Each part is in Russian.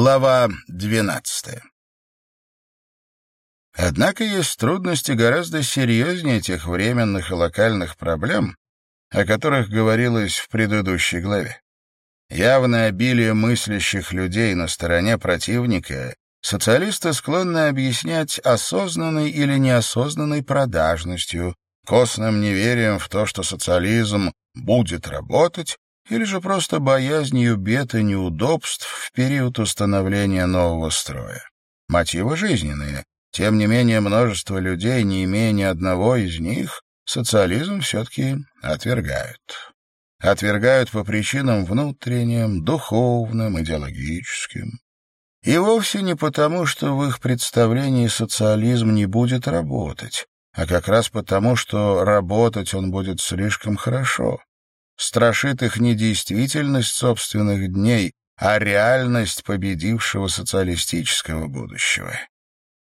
Глава двенадцатая. Однако есть трудности гораздо серьезнее тех временных и локальных проблем, о которых говорилось в предыдущей главе. Явное обилие мыслящих людей на стороне противника социалисты склонны объяснять осознанной или неосознанной продажностью, костным неверием в то, что социализм будет работать, или же просто боязнью бед и неудобств в период установления нового строя. Мотивы жизненные. Тем не менее, множество людей, не имея ни одного из них, социализм все-таки отвергают. Отвергают по причинам внутренним, духовным, идеологическим. И вовсе не потому, что в их представлении социализм не будет работать, а как раз потому, что работать он будет слишком хорошо. Страшит их не действительность собственных дней, а реальность победившего социалистического будущего.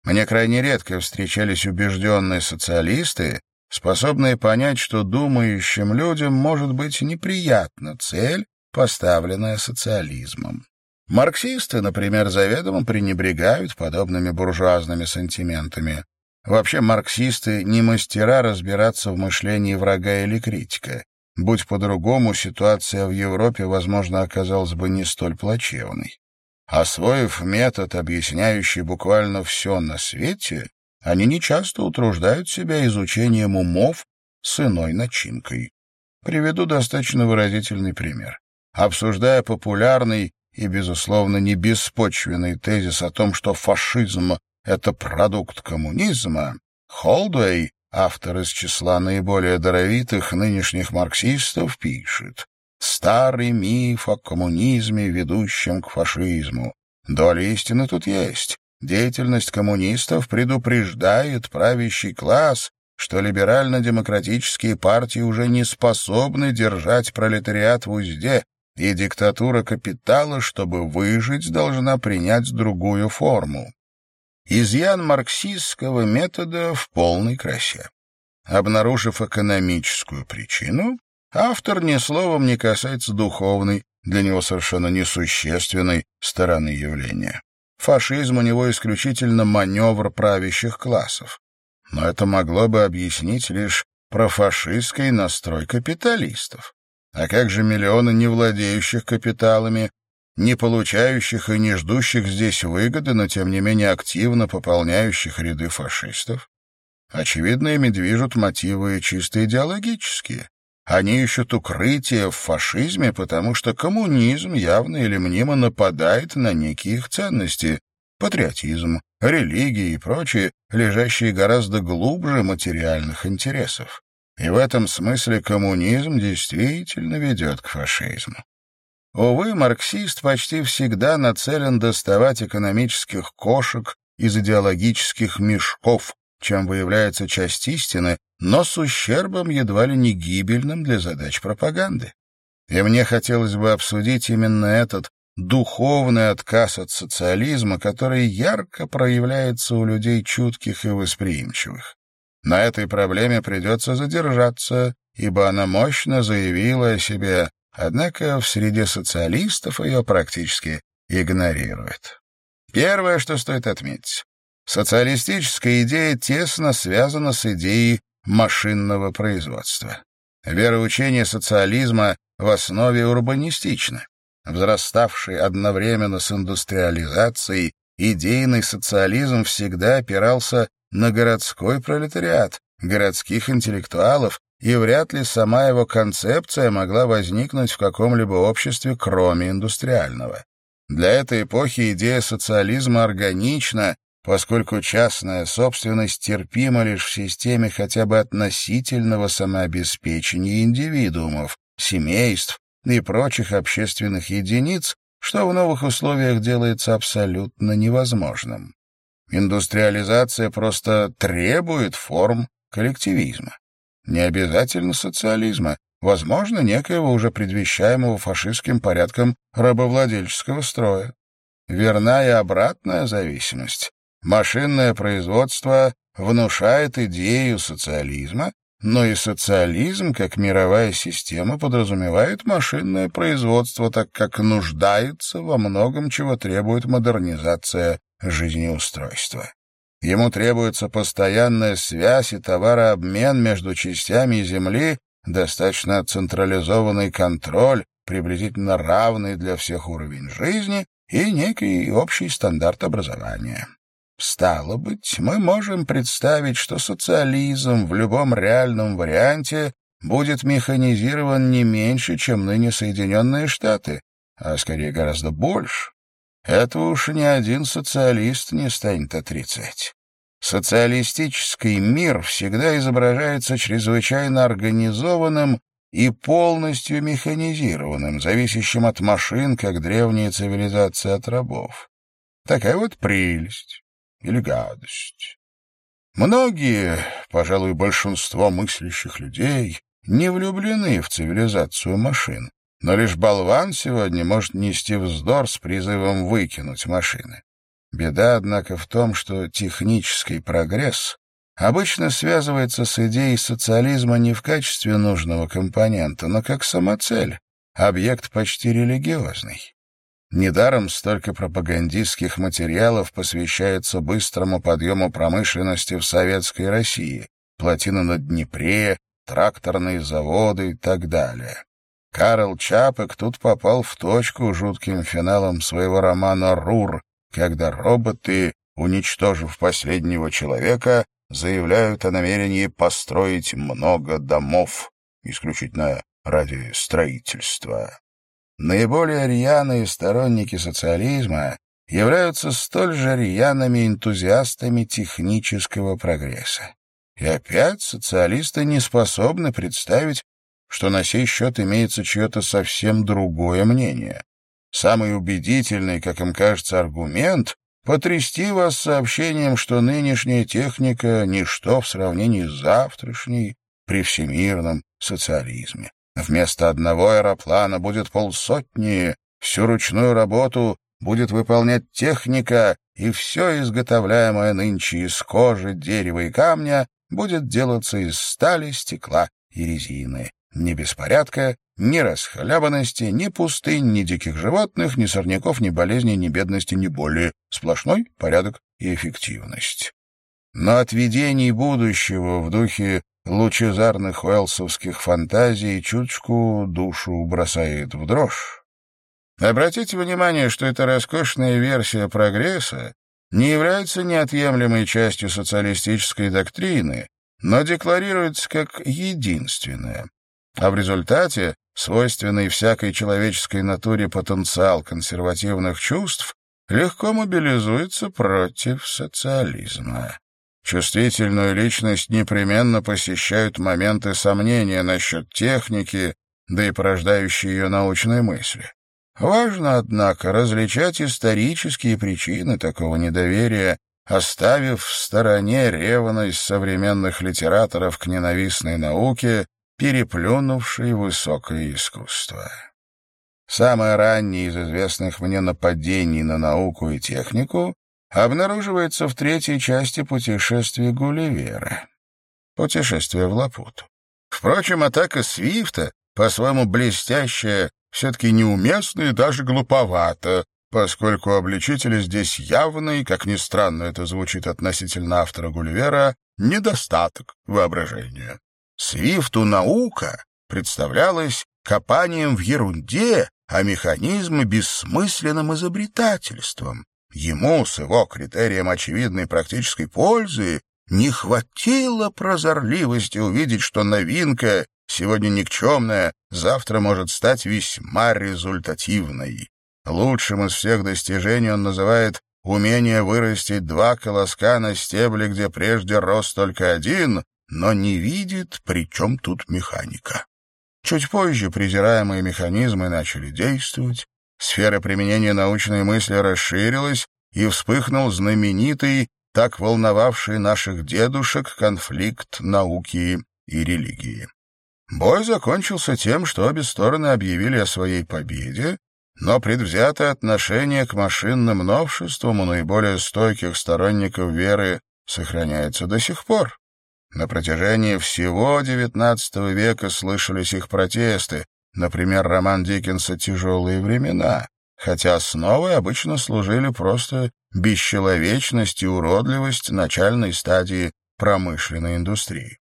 Мне крайне редко встречались убежденные социалисты, способные понять, что думающим людям может быть неприятна цель, поставленная социализмом. Марксисты, например, заведомо пренебрегают подобными буржуазными сантиментами. Вообще марксисты не мастера разбираться в мышлении врага или критика. Будь по-другому, ситуация в Европе, возможно, оказалась бы не столь плачевной. Освоив метод, объясняющий буквально все на свете, они нечасто утруждают себя изучением умов с иной начинкой. Приведу достаточно выразительный пример. Обсуждая популярный и, безусловно, не беспочвенный тезис о том, что фашизм — это продукт коммунизма, Холдуэй автор из числа наиболее даровитых нынешних марксистов, пишет «Старый миф о коммунизме, ведущем к фашизму. Доля истины тут есть. Деятельность коммунистов предупреждает правящий класс, что либерально-демократические партии уже не способны держать пролетариат в узде, и диктатура капитала, чтобы выжить, должна принять другую форму. Изъян марксистского метода в полной красе. Обнаружив экономическую причину, автор ни словом не касается духовной, для него совершенно несущественной стороны явления. Фашизм у него исключительно маневр правящих классов. Но это могло бы объяснить лишь профашистский настрой капиталистов. А как же миллионы не владеющих капиталами, не получающих и не ждущих здесь выгоды, но тем не менее активно пополняющих ряды фашистов. Очевидно, ими движут мотивы чисто идеологические. Они ищут укрытие в фашизме, потому что коммунизм явно или мнимо нападает на некие их ценности, патриотизм, религия и прочие, лежащие гораздо глубже материальных интересов. И в этом смысле коммунизм действительно ведет к фашизму. Увы, марксист почти всегда нацелен доставать экономических кошек из идеологических мешков, чем выявляется часть истины, но с ущербом едва ли не гибельным для задач пропаганды. И мне хотелось бы обсудить именно этот духовный отказ от социализма, который ярко проявляется у людей чутких и восприимчивых. На этой проблеме придется задержаться, ибо она мощно заявила о себе Однако в среде социалистов ее практически игнорируют. Первое, что стоит отметить. Социалистическая идея тесно связана с идеей машинного производства. Вероучение социализма в основе урбанистично. Взраставший одновременно с индустриализацией, идейный социализм всегда опирался на городской пролетариат, городских интеллектуалов, и вряд ли сама его концепция могла возникнуть в каком-либо обществе, кроме индустриального. Для этой эпохи идея социализма органична, поскольку частная собственность терпима лишь в системе хотя бы относительного самообеспечения индивидуумов, семейств и прочих общественных единиц, что в новых условиях делается абсолютно невозможным. Индустриализация просто требует форм коллективизма не обязательно социализма, возможно, некоего уже предвещаемого фашистским порядком рабовладельческого строя. Верна и обратная зависимость. Машинное производство внушает идею социализма, но и социализм, как мировая система, подразумевает машинное производство, так как нуждается во многом, чего требует модернизация жизнеустройства. Ему требуется постоянная связь и товарообмен между частями Земли, достаточно централизованный контроль, приблизительно равный для всех уровень жизни и некий общий стандарт образования. Стало быть, мы можем представить, что социализм в любом реальном варианте будет механизирован не меньше, чем ныне Соединенные Штаты, а скорее гораздо больше. Этого уж ни один социалист не станет отрицать. Социалистический мир всегда изображается чрезвычайно организованным и полностью механизированным, зависящим от машин, как древняя цивилизация от рабов. Такая вот прелесть или гадость. Многие, пожалуй, большинство мыслящих людей не влюблены в цивилизацию машин, но лишь болван сегодня может нести вздор с призывом выкинуть машины. Беда, однако, в том, что технический прогресс обычно связывается с идеей социализма не в качестве нужного компонента, но как самоцель, объект почти религиозный. Недаром столько пропагандистских материалов посвящается быстрому подъему промышленности в советской России, плотина на Днепре, тракторные заводы и так далее. Карл Чапек тут попал в точку жутким финалом своего романа «Рур», когда роботы, уничтожив последнего человека, заявляют о намерении построить много домов, исключительно ради строительства. Наиболее рьяные сторонники социализма являются столь же рьяными энтузиастами технического прогресса. И опять социалисты не способны представить, что на сей счет имеется чье-то совсем другое мнение. Самый убедительный, как им кажется, аргумент — потрясти вас сообщением, что нынешняя техника — ничто в сравнении с завтрашней при всемирном социализме. Вместо одного аэроплана будет полсотни, всю ручную работу будет выполнять техника, и все изготовляемое нынче из кожи, дерева и камня будет делаться из стали, стекла и резины. Ни беспорядка, ни расхлябанности, ни пустынь, ни диких животных, ни сорняков, ни болезней, ни бедности, ни боли. Сплошной порядок и эффективность. Но от видений будущего в духе лучезарных уэлсовских фантазий чуточку душу бросает в дрожь. Обратите внимание, что эта роскошная версия прогресса не является неотъемлемой частью социалистической доктрины, но декларируется как единственная. А в результате свойственный всякой человеческой натуре потенциал консервативных чувств легко мобилизуется против социализма. Чувствительную личность непременно посещают моменты сомнения насчет техники, да и порождающие ее научные мысли. Важно, однако, различать исторические причины такого недоверия, оставив в стороне ревность современных литераторов к ненавистной науке, переплюнувшей высокое искусство. Самое раннее из известных мне нападений на науку и технику обнаруживается в третьей части путешествия Гулливера. Путешествие в Лапуту. Впрочем, атака Свифта, по-своему блестящая, все-таки неуместна и даже глуповата, поскольку обличители здесь явный, как ни странно это звучит относительно автора Гулливера, недостаток воображения. Свифту наука представлялась копанием в ерунде, а механизмы — бессмысленным изобретательством. Ему, с его критерием очевидной практической пользы, не хватило прозорливости увидеть, что новинка, сегодня никчемная, завтра может стать весьма результативной. Лучшим из всех достижений он называет умение вырастить два колоска на стебле, где прежде рос только один, но не видит, при чем тут механика. Чуть позже презираемые механизмы начали действовать, Сфера применения научной мысли расширилась, и вспыхнул знаменитый, так волновавший наших дедушек, конфликт науки и религии. Бой закончился тем, что обе стороны объявили о своей победе, но предвзятое отношение к машинным новшествам у наиболее стойких сторонников веры сохраняется до сих пор. На протяжении всего XIX века слышались их протесты, например, роман Диккенса «Тяжелые времена», хотя основой обычно служили просто бесчеловечность и уродливость начальной стадии промышленной индустрии.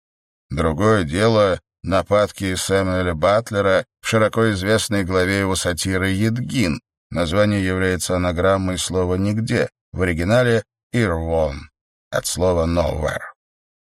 Другое дело — нападки Сэмюэля Батлера в широко известной главе его сатиры «Едгин». Название является анаграммой слова «нигде», в оригинале «ирвон» от слова «nowhere».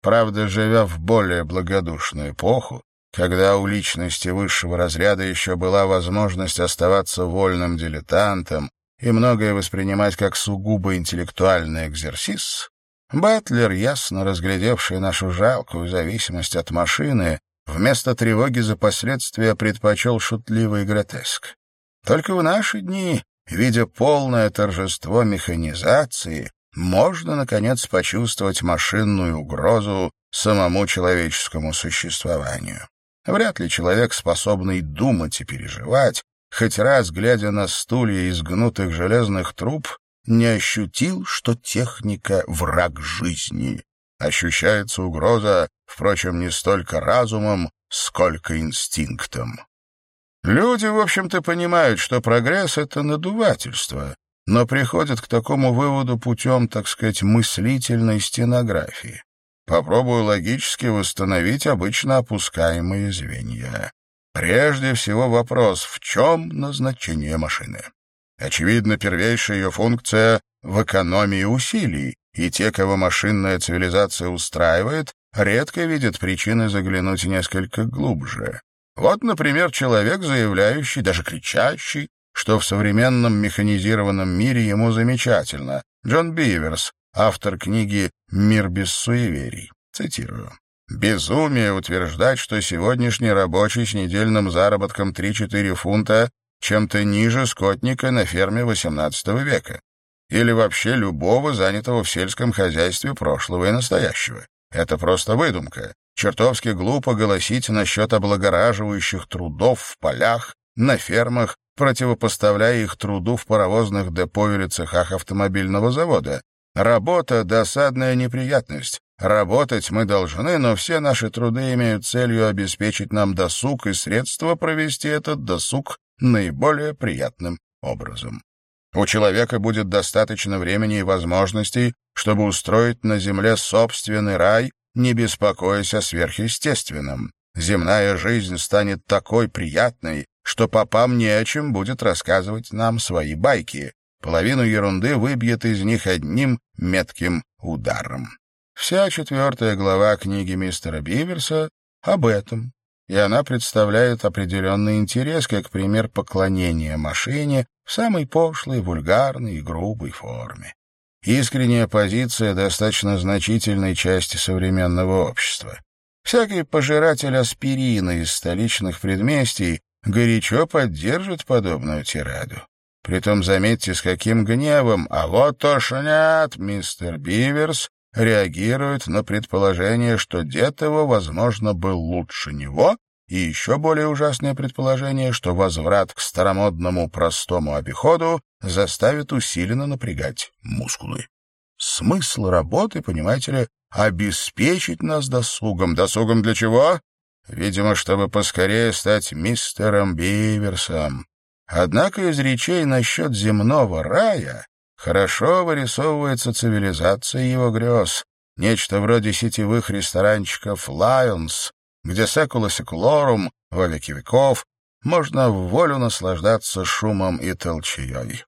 Правда, живя в более благодушную эпоху, когда у личности высшего разряда еще была возможность оставаться вольным дилетантом и многое воспринимать как сугубо интеллектуальный экзерсис, Батлер, ясно разглядевший нашу жалкую зависимость от машины, вместо тревоги за последствия предпочел шутливый гротеск. Только в наши дни, видя полное торжество механизации, можно, наконец, почувствовать машинную угрозу самому человеческому существованию. Вряд ли человек, способный думать и переживать, хоть раз, глядя на стулья из гнутых железных труб, не ощутил, что техника — враг жизни. Ощущается угроза, впрочем, не столько разумом, сколько инстинктом. Люди, в общем-то, понимают, что прогресс — это надувательство, но приходят к такому выводу путем, так сказать, мыслительной стенографии. Попробую логически восстановить обычно опускаемые звенья. Прежде всего вопрос, в чем назначение машины? Очевидно, первейшая ее функция в экономии усилий, и те, кого машинная цивилизация устраивает, редко видят причины заглянуть несколько глубже. Вот, например, человек, заявляющий, даже кричащий, что в современном механизированном мире ему замечательно. Джон Биверс, автор книги «Мир без суеверий». Цитирую. «Безумие утверждать, что сегодняшний рабочий с недельным заработком 3-4 фунта чем-то ниже скотника на ферме XVIII века или вообще любого занятого в сельском хозяйстве прошлого и настоящего. Это просто выдумка. Чертовски глупо голосить насчет облагораживающих трудов в полях, на фермах, противопоставляя их труду в паровозных депо или цехах автомобильного завода. Работа — досадная неприятность. Работать мы должны, но все наши труды имеют целью обеспечить нам досуг и средства провести этот досуг наиболее приятным образом. У человека будет достаточно времени и возможностей, чтобы устроить на земле собственный рай, не беспокоясь о сверхъестественном. Земная жизнь станет такой приятной, что попам не о чем будет рассказывать нам свои байки. Половину ерунды выбьет из них одним метким ударом. Вся четвертая глава книги мистера Биверса об этом, и она представляет определенный интерес как пример поклонения машине в самой пошлой, вульгарной и грубой форме. Искренняя позиция достаточно значительной части современного общества. Всякий пожиратель аспирина из столичных предместий горячо поддержит подобную тираду. Притом заметьте, с каким гневом, а вот тошнят мистер Биверс реагирует на предположение, что дед его, возможно, был лучше него, и еще более ужасное предположение, что возврат к старомодному простому обиходу заставит усиленно напрягать мускулы. Смысл работы, понимаете ли, обеспечить нас досугом. Досугом для чего? Видимо, чтобы поскорее стать мистером Биверсом. Однако из речей насчет земного рая хорошо вырисовывается цивилизация его грез, нечто вроде сетевых ресторанчиков «Лайонс», где секула секулорум, во веки веков, можно в волю наслаждаться шумом и толчеей.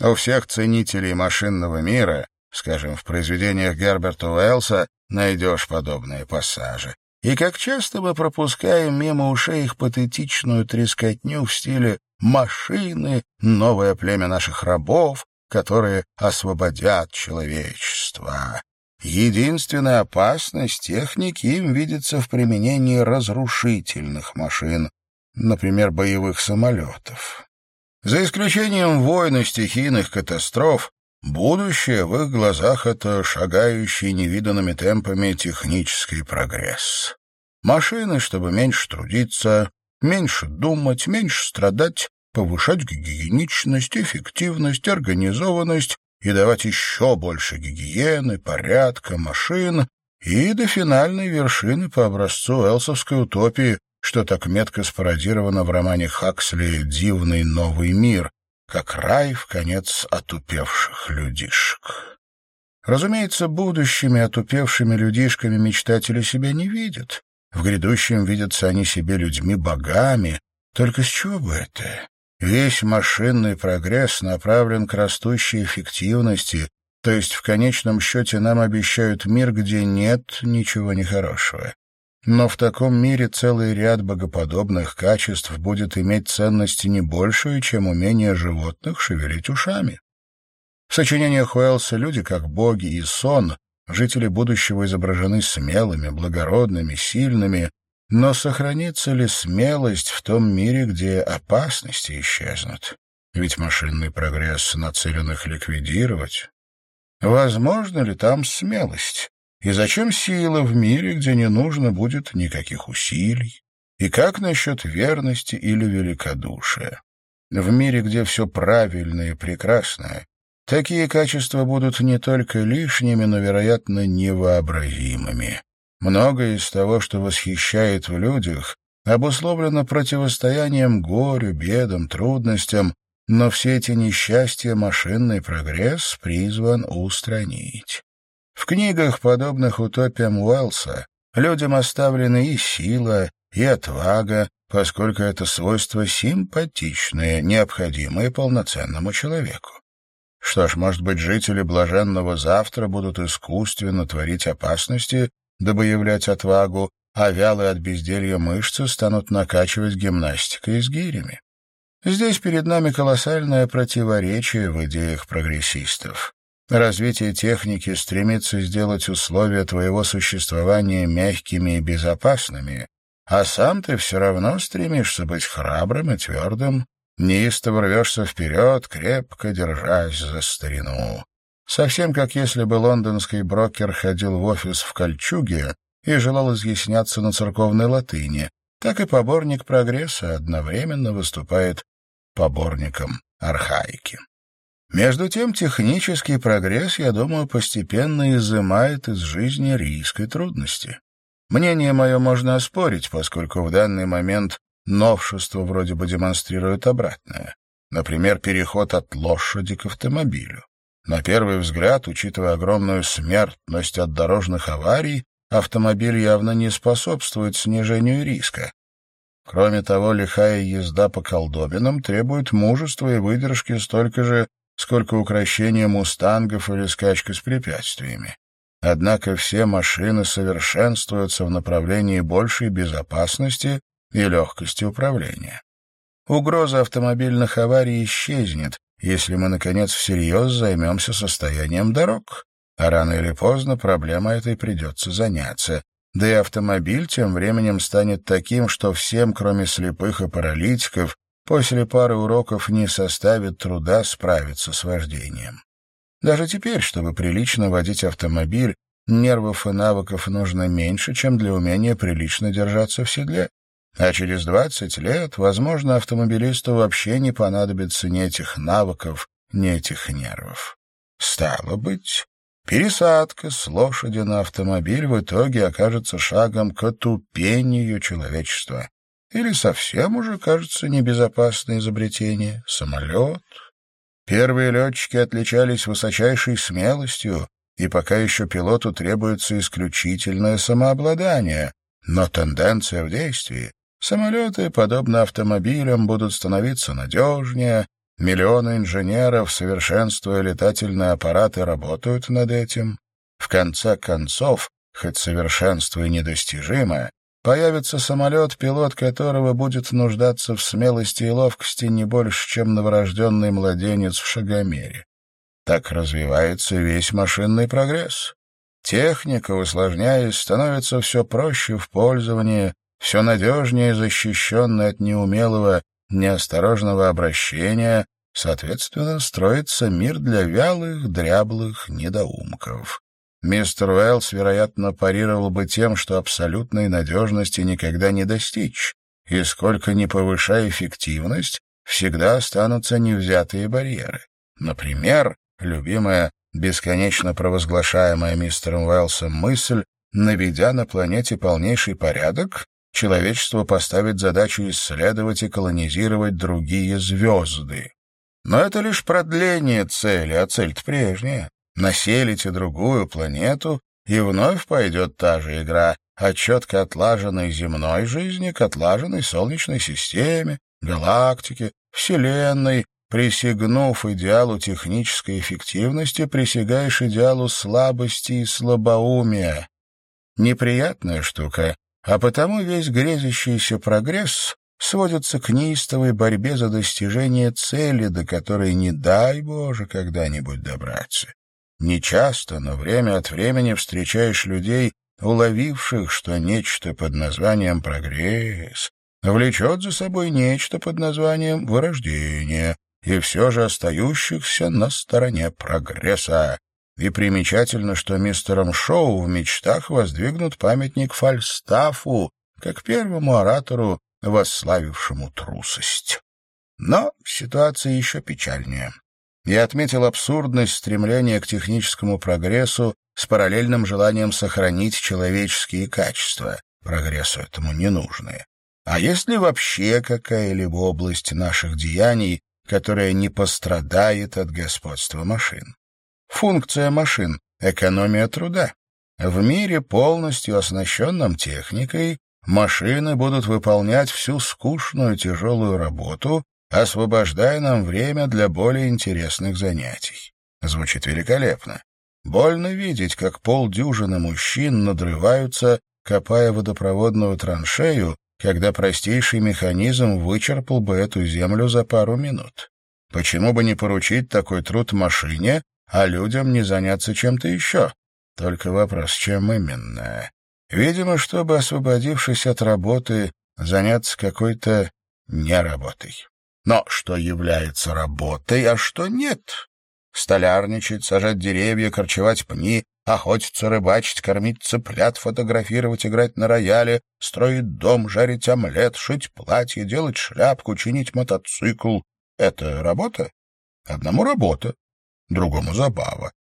У всех ценителей машинного мира, скажем, в произведениях Герберта Уэллса, найдешь подобные пассажи. И как часто мы пропускаем мимо ушей их патетичную трескотню в стиле «машины, новое племя наших рабов, которые освободят человечество». Единственная опасность техники им видится в применении разрушительных машин, например, боевых самолетов. За исключением войн и стихийных катастроф, будущее в их глазах — это шагающий невиданными темпами технический прогресс. Машины, чтобы меньше трудиться, меньше думать, меньше страдать, повышать гигиеничность, эффективность, организованность и давать еще больше гигиены, порядка, машин, и до финальной вершины по образцу элсовской утопии, что так метко спародировано в романе Хаксли «Дивный новый мир», как рай в конец отупевших людишек. Разумеется, будущими отупевшими людишками мечтатели себя не видят. В грядущем видятся они себе людьми-богами. Только с чего бы это? Весь машинный прогресс направлен к растущей эффективности, то есть в конечном счете нам обещают мир, где нет ничего нехорошего. Но в таком мире целый ряд богоподобных качеств будет иметь ценности не большую, чем умение животных шевелить ушами. В сочинениях Уэллса люди, как боги и сон, жители будущего изображены смелыми, благородными, сильными, но сохранится ли смелость в том мире, где опасности исчезнут? Ведь машинный прогресс нацелен их ликвидировать. Возможно ли там смелость? И зачем сила в мире, где не нужно будет никаких усилий? И как насчет верности или великодушия? В мире, где все правильное и прекрасное, такие качества будут не только лишними, но, вероятно, невообразимыми. Многое из того, что восхищает в людях, обусловлено противостоянием горю, бедам, трудностям, но все эти несчастья машинный прогресс призван устранить. В книгах, подобных утопиям Уэллса, людям оставлены и сила, и отвага, поскольку это свойства симпатичные, необходимые полноценному человеку. Что ж, может быть, жители блаженного завтра будут искусственно творить опасности, дабы являть отвагу, а вялые от безделья мышцы станут накачивать гимнастикой с гирями. Здесь перед нами колоссальное противоречие в идеях прогрессистов. Развитие техники стремится сделать условия твоего существования мягкими и безопасными, а сам ты все равно стремишься быть храбрым и твердым, неистово рвешься вперед, крепко держась за старину. Совсем как если бы лондонский брокер ходил в офис в кольчуге и желал изъясняться на церковной латыни, так и поборник прогресса одновременно выступает поборником архаики. Между тем, технический прогресс, я думаю, постепенно изымает из жизни риски и трудности. Мнение мое можно оспорить, поскольку в данный момент новшество вроде бы демонстрирует обратное. Например, переход от лошади к автомобилю. На первый взгляд, учитывая огромную смертность от дорожных аварий, автомобиль явно не способствует снижению риска. Кроме того, лихая езда по колдобинам требует мужества и выдержки столько же, сколько украшения мустангов или скачка с препятствиями. Однако все машины совершенствуются в направлении большей безопасности и легкости управления. Угроза автомобильных аварий исчезнет, если мы, наконец, всерьез займемся состоянием дорог. А рано или поздно проблема этой придется заняться. Да и автомобиль тем временем станет таким, что всем, кроме слепых и паралитиков, После пары уроков не составит труда справиться с вождением. Даже теперь, чтобы прилично водить автомобиль, нервов и навыков нужно меньше, чем для умения прилично держаться в седле. А через 20 лет, возможно, автомобилисту вообще не понадобится ни этих навыков, ни этих нервов. Стало быть, пересадка с лошади на автомобиль в итоге окажется шагом к отупению человечества. Или совсем уже, кажется, небезопасное изобретение — самолет. Первые летчики отличались высочайшей смелостью, и пока еще пилоту требуется исключительное самообладание, но тенденция в действии. Самолеты, подобно автомобилям, будут становиться надежнее, миллионы инженеров, совершенствуя летательные аппараты, работают над этим. В конце концов, хоть совершенство и недостижимое, Появится самолет, пилот которого будет нуждаться в смелости и ловкости не больше, чем новорожденный младенец в шагомере. Так развивается весь машинный прогресс. Техника, усложняясь, становится все проще в пользовании, все надежнее защищенной от неумелого, неосторожного обращения, соответственно, строится мир для вялых, дряблых недоумков. Мистер Уэллс, вероятно, парировал бы тем, что абсолютной надежности никогда не достичь, и сколько ни повышая эффективность, всегда останутся невзятые барьеры. Например, любимая, бесконечно провозглашаемая мистером Уэллсом мысль наведя на планете полнейший порядок, человечество поставит задачу исследовать и колонизировать другие звезды. Но это лишь продление цели, а цель-то прежняя. Населите другую планету, и вновь пойдет та же игра от четко отлаженной земной жизни к отлаженной Солнечной системе, галактике, Вселенной, Присягнув идеалу технической эффективности, присягаешь идеалу слабости и слабоумия. Неприятная штука, а потому весь грезящийся прогресс сводится к неистовой борьбе за достижение цели, до которой не дай Боже когда-нибудь добраться. Нечасто, но время от времени встречаешь людей, уловивших, что нечто под названием «прогресс» влечет за собой нечто под названием «вырождение», и все же остающихся на стороне прогресса. И примечательно, что мистером Шоу в мечтах воздвигнут памятник Фальстафу, как первому оратору, восславившему трусость. Но ситуация еще печальнее. Я отметил абсурдность стремления к техническому прогрессу с параллельным желанием сохранить человеческие качества, прогрессу этому не нужны. А есть ли вообще какая-либо область наших деяний, которая не пострадает от господства машин. Функция машин — экономия труда. В мире, полностью оснащенном техникой, машины будут выполнять всю скучную тяжелую работу, освобождая нам время для более интересных занятий. Звучит великолепно. Больно видеть, как полдюжины мужчин надрываются, копая водопроводную траншею, когда простейший механизм вычерпал бы эту землю за пару минут. Почему бы не поручить такой труд машине, а людям не заняться чем-то еще? Только вопрос, чем именно? Видимо, чтобы, освободившись от работы, заняться какой-то неработой. Но что является работой, а что нет? Столярничать, сажать деревья, корчевать пни, охотиться, рыбачить, кормить цыплят, фотографировать, играть на рояле, строить дом, жарить омлет, шить платье, делать шляпку, чинить мотоцикл. Это работа? Одному работа, другому забава.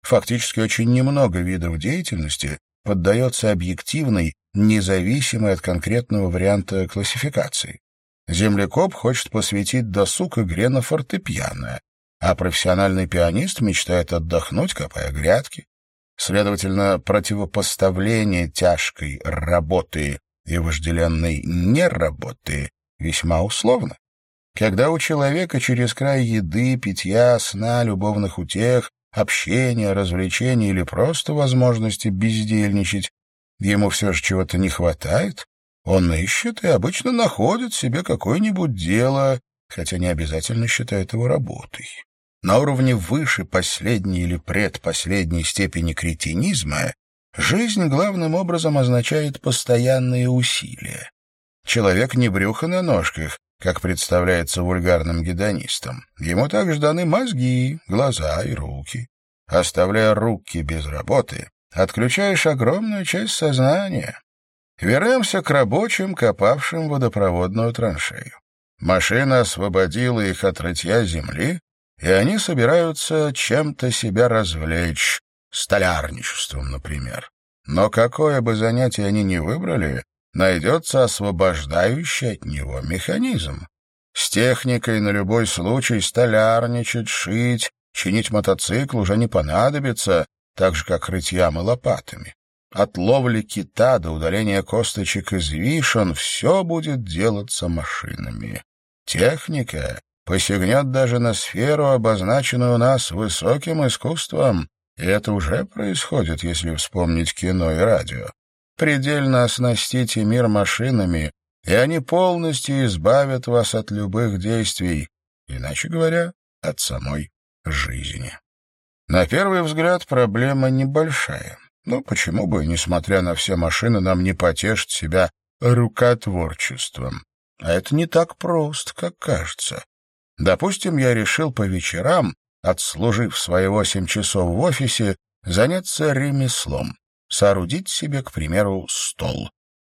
Фактически очень немного видов деятельности поддается объективной, независимой от конкретного варианта классификации. Землекоп хочет посвятить досуг игре на фортепиано, а профессиональный пианист мечтает отдохнуть, копая грядки. Следовательно, противопоставление тяжкой работы и вожделенной неработы весьма условно. Когда у человека через край еды, питья, сна, любовных утех, общения, развлечений или просто возможности бездельничать, ему все же чего-то не хватает, он ищет и обычно находит себе какое-нибудь дело, хотя не обязательно считает его работой. На уровне выше последней или предпоследней степени кретинизма жизнь главным образом означает постоянные усилия. Человек не брюхо на ножках, как представляется вульгарным гедонистам. Ему также даны мозги, глаза и руки. Оставляя руки без работы, отключаешь огромную часть сознания. Вернемся к рабочим, копавшим водопроводную траншею. Машина освободила их от рытья земли, и они собираются чем-то себя развлечь, столярничеством, например. Но какое бы занятие они ни выбрали, найдется освобождающий от него механизм. С техникой на любой случай столярничать, шить, чинить мотоцикл уже не понадобится, так же, как рытьям и лопатами. От ловли кита до удаления косточек из вишен все будет делаться машинами. Техника посягнет даже на сферу, обозначенную у нас высоким искусством, и это уже происходит, если вспомнить кино и радио предельно оснастите мир машинами, и они полностью избавят вас от любых действий, иначе говоря, от самой жизни. На первый взгляд проблема небольшая. Но почему бы, несмотря на все машины, нам не потешить себя рукотворчеством? А это не так просто, как кажется. Допустим, я решил по вечерам, отслужив свои восемь часов в офисе, заняться ремеслом соорудить себе, к примеру, стол.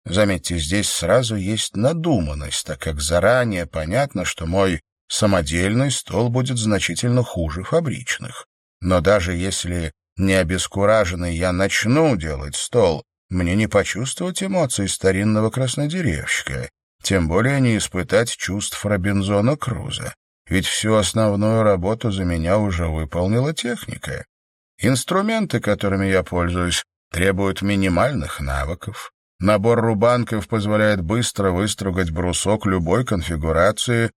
Заметьте, здесь сразу есть надуманность, так как заранее понятно, что мой самодельный стол будет значительно хуже фабричных. Но даже если не обескураженный я начну делать стол, мне не почувствовать эмоций старинного краснодеревщика, тем более не испытать чувств Робинзона Круза. Ведь всю основную работу за меня уже выполнила техника. Инструменты, которыми я пользуюсь, требуют минимальных навыков. Набор рубанков позволяет быстро выстругать брусок любой конфигурации.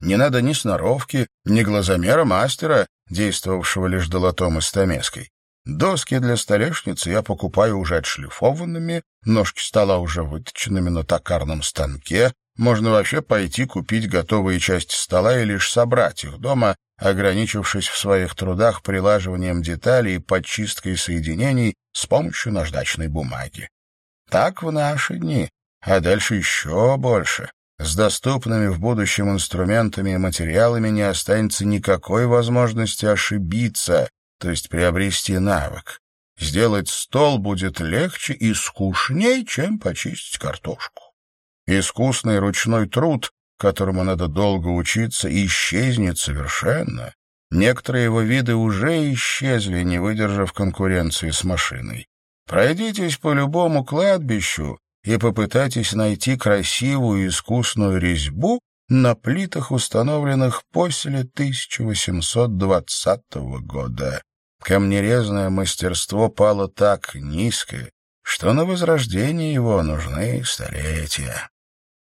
Не надо ни сноровки, ни глазомера мастера, действовавшего лишь долотом и стамеской. Доски для столешницы я покупаю уже отшлифованными, ножки стола уже выточенными на токарном станке. Можно вообще пойти купить готовые части стола и лишь собрать их дома, ограничившись в своих трудах прилаживанием деталей и подчисткой соединений с помощью наждачной бумаги. Так в наши дни, а дальше еще больше. С доступными в будущем инструментами и материалами не останется никакой возможности ошибиться, то есть приобрести навык. Сделать стол будет легче и скучней, чем почистить картошку. Искусный ручной труд, которому надо долго учиться, исчезнет совершенно. Некоторые его виды уже исчезли, не выдержав конкуренции с машиной. Пройдитесь по любому кладбищу и попытайтесь найти красивую искусную резьбу на плитах, установленных после 1820 года. Камнерезное мастерство пало так низко, что на возрождение его нужны столетия.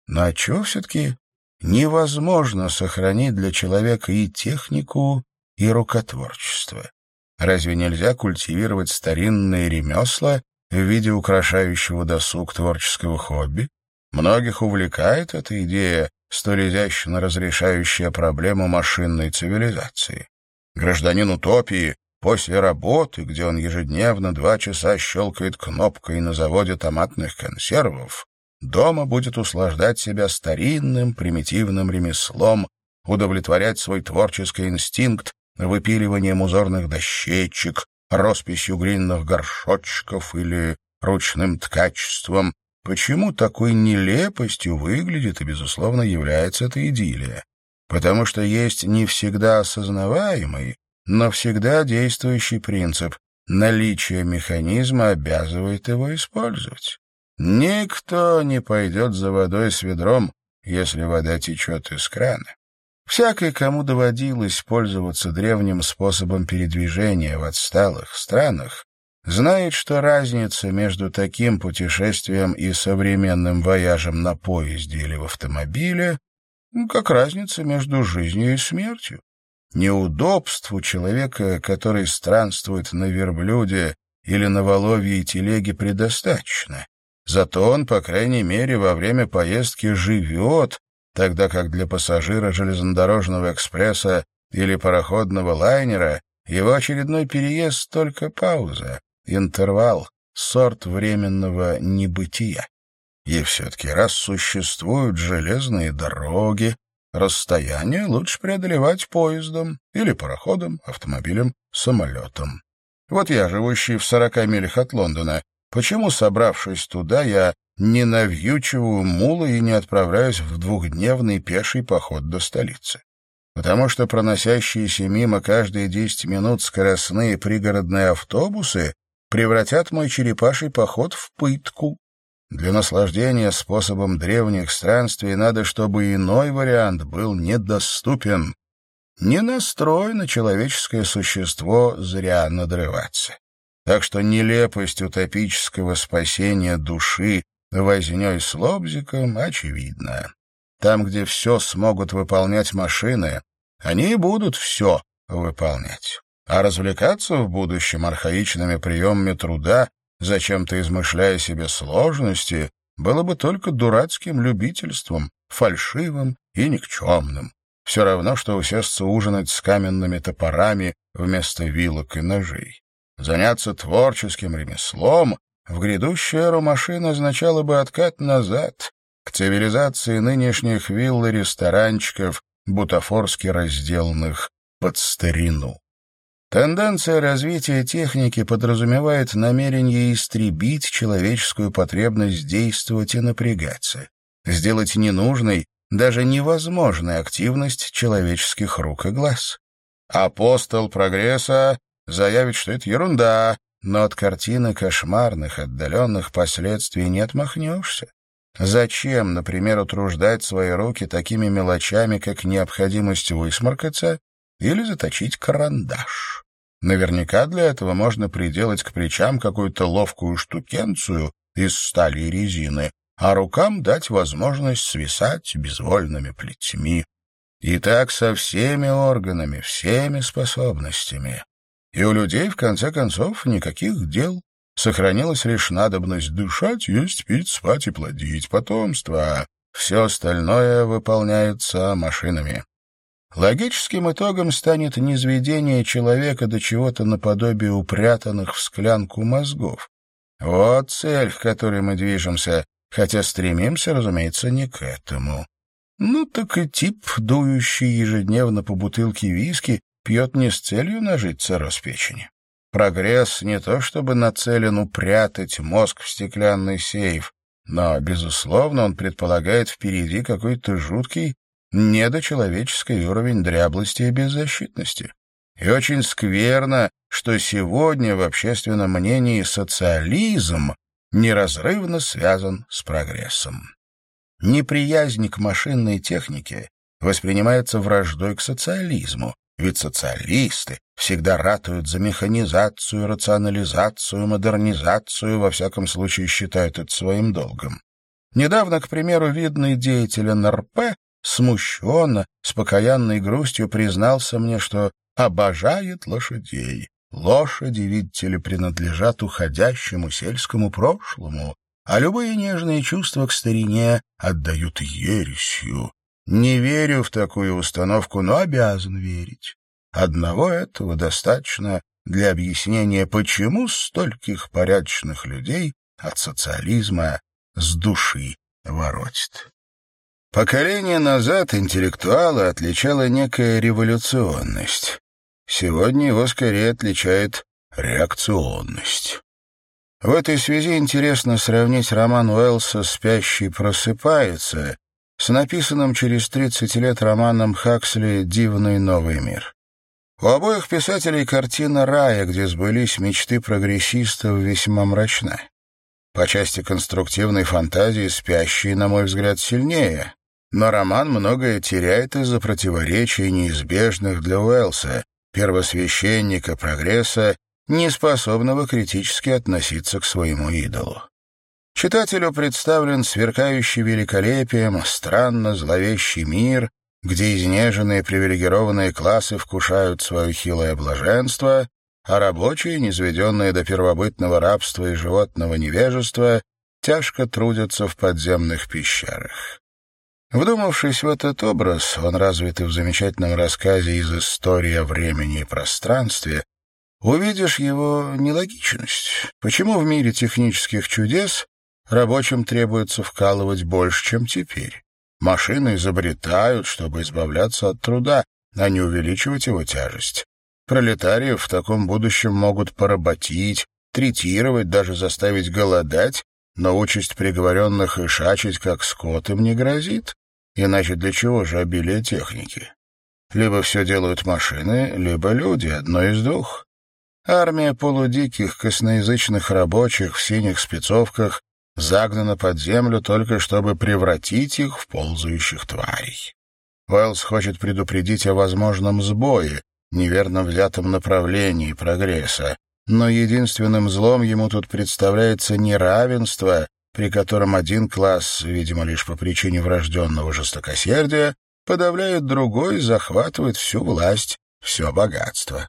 Но что все-таки невозможно сохранить для человека и технику, и рукотворчество? Разве нельзя культивировать старинные ремесла в виде украшающего досуг творческого хобби? Многих увлекает эта идея, столь изящно разрешающая проблему машинной цивилизации. Гражданин утопии После работы, где он ежедневно два часа щелкает кнопкой на заводе томатных консервов, дома будет услаждать себя старинным примитивным ремеслом, удовлетворять свой творческий инстинкт выпиливанием узорных дощечек, росписью глиняных горшочков или ручным ткачеством. Почему такой нелепостью выглядит и, безусловно, является эта идиллия? Потому что есть не всегда осознаваемый, но всегда действующий принцип наличие механизма обязывает его использовать. Никто не пойдет за водой с ведром, если вода течет из крана. Всякий, кому доводилось пользоваться древним способом передвижения в отсталых странах, знает, что разница между таким путешествием и современным вояжем на поезде или в автомобиле как разница между жизнью и смертью. Неудобств у человека, который странствует на верблюде или на воловьей телеге, предостаточно. Зато он, по крайней мере, во время поездки живет, тогда как для пассажира железнодорожного экспресса или пароходного лайнера его очередной переезд — только пауза, интервал, сорт временного небытия. И все-таки раз существуют железные дороги, Расстояние лучше преодолевать поездом или пароходом, автомобилем, самолетом. Вот я, живущий в сорока милях от Лондона, почему, собравшись туда, я не навьючиваю мулы и не отправляюсь в двухдневный пеший поход до столицы? Потому что проносящиеся мимо каждые десять минут скоростные пригородные автобусы превратят мой черепаший поход в пытку. Для наслаждения способом древних странствий надо, чтобы иной вариант был недоступен. Не настрой на человеческое существо зря надрываться. Так что нелепость утопического спасения души вознёй с лобзиком очевидна. Там, где все смогут выполнять машины, они и будут все выполнять. А развлекаться в будущем архаичными приемами труда зачем-то измышляя себе сложности, было бы только дурацким любительством, фальшивым и никчемным. Все равно, что усесться ужинать с каменными топорами вместо вилок и ножей. Заняться творческим ремеслом в грядущую эру машин означало бы откат назад, к цивилизации нынешних вилл и ресторанчиков, бутафорски разделанных под старину. Тенденция развития техники подразумевает намерение истребить человеческую потребность действовать и напрягаться, сделать ненужной, даже невозможной активность человеческих рук и глаз. Апостол прогресса заявит, что это ерунда, но от картины кошмарных, отдаленных последствий не отмахнешься. Зачем, например, утруждать свои руки такими мелочами, как необходимость высморкаться или заточить карандаш? Наверняка для этого можно приделать к плечам какую-то ловкую штукенцию из стали и резины, а рукам дать возможность свисать безвольными плетьми. И так со всеми органами, всеми способностями. И у людей, в конце концов, никаких дел. Сохранилась лишь надобность дышать, есть, пить, спать и плодить потомство. Все остальное выполняется машинами. Логическим итогом станет низведение человека до чего-то наподобие упрятанных в склянку мозгов. Вот цель, к которой мы движемся, хотя стремимся, разумеется, не к этому. Ну так и тип, дующий ежедневно по бутылке виски, пьет не с целью нажить цирроз печени. Прогресс не то чтобы нацелен упрятать мозг в стеклянный сейф, но, безусловно, он предполагает впереди какой-то жуткий недочеловеческий уровень дряблости и беззащитности. И очень скверно, что сегодня в общественном мнении социализм неразрывно связан с прогрессом. Неприязнь к машинной технике воспринимается враждой к социализму, ведь социалисты всегда ратуют за механизацию, рационализацию, модернизацию, во всяком случае считают это своим долгом. Недавно, к примеру, видный деятель НРП смущенно, с покаянной грустью признался мне, что обожает лошадей. Лошади, видите ли, принадлежат уходящему сельскому прошлому, а любые нежные чувства к старине отдают ересью. Не верю в такую установку, но обязан верить. Одного этого достаточно для объяснения, почему стольких порядочных людей от социализма с души воротит. Поколение назад интеллектуала отличала некая революционность. Сегодня его скорее отличает реакционность. В этой связи интересно сравнить роман Уэллса «Спящий просыпается» с написанным через 30 лет романом Хаксли «Дивный новый мир». У обоих писателей картина рая, где сбылись мечты прогрессистов, весьма мрачна. По части конструктивной фантазии «Спящий», на мой взгляд, сильнее, но роман многое теряет из-за противоречий, неизбежных для Уэллса, первосвященника прогресса, не способного критически относиться к своему идолу. Читателю представлен сверкающий великолепием, странно зловещий мир, где изнеженные привилегированные классы вкушают свое хилое блаженство, а рабочие, низведенные до первобытного рабства и животного невежества, тяжко трудятся в подземных пещерах. Вдумавшись в этот образ, он развитый в замечательном рассказе из истории о времени и пространстве, увидишь его нелогичность. Почему в мире технических чудес рабочим требуется вкалывать больше, чем теперь? Машины изобретают, чтобы избавляться от труда, а не увеличивать его тяжесть. Пролетариев в таком будущем могут поработить, третировать, даже заставить голодать, но участь приговоренных и шачить, как скот, им не грозит. Иначе для чего же обилие техники? Либо все делают машины, либо люди, одно из двух. Армия полудиких косноязычных рабочих в синих спецовках загнана под землю только чтобы превратить их в ползающих тварей. Уэллс хочет предупредить о возможном сбое, неверно взятом направлении прогресса, но единственным злом ему тут представляется неравенство, при котором один класс, видимо, лишь по причине врожденного жестокосердия, подавляет другой, захватывает всю власть, все богатство.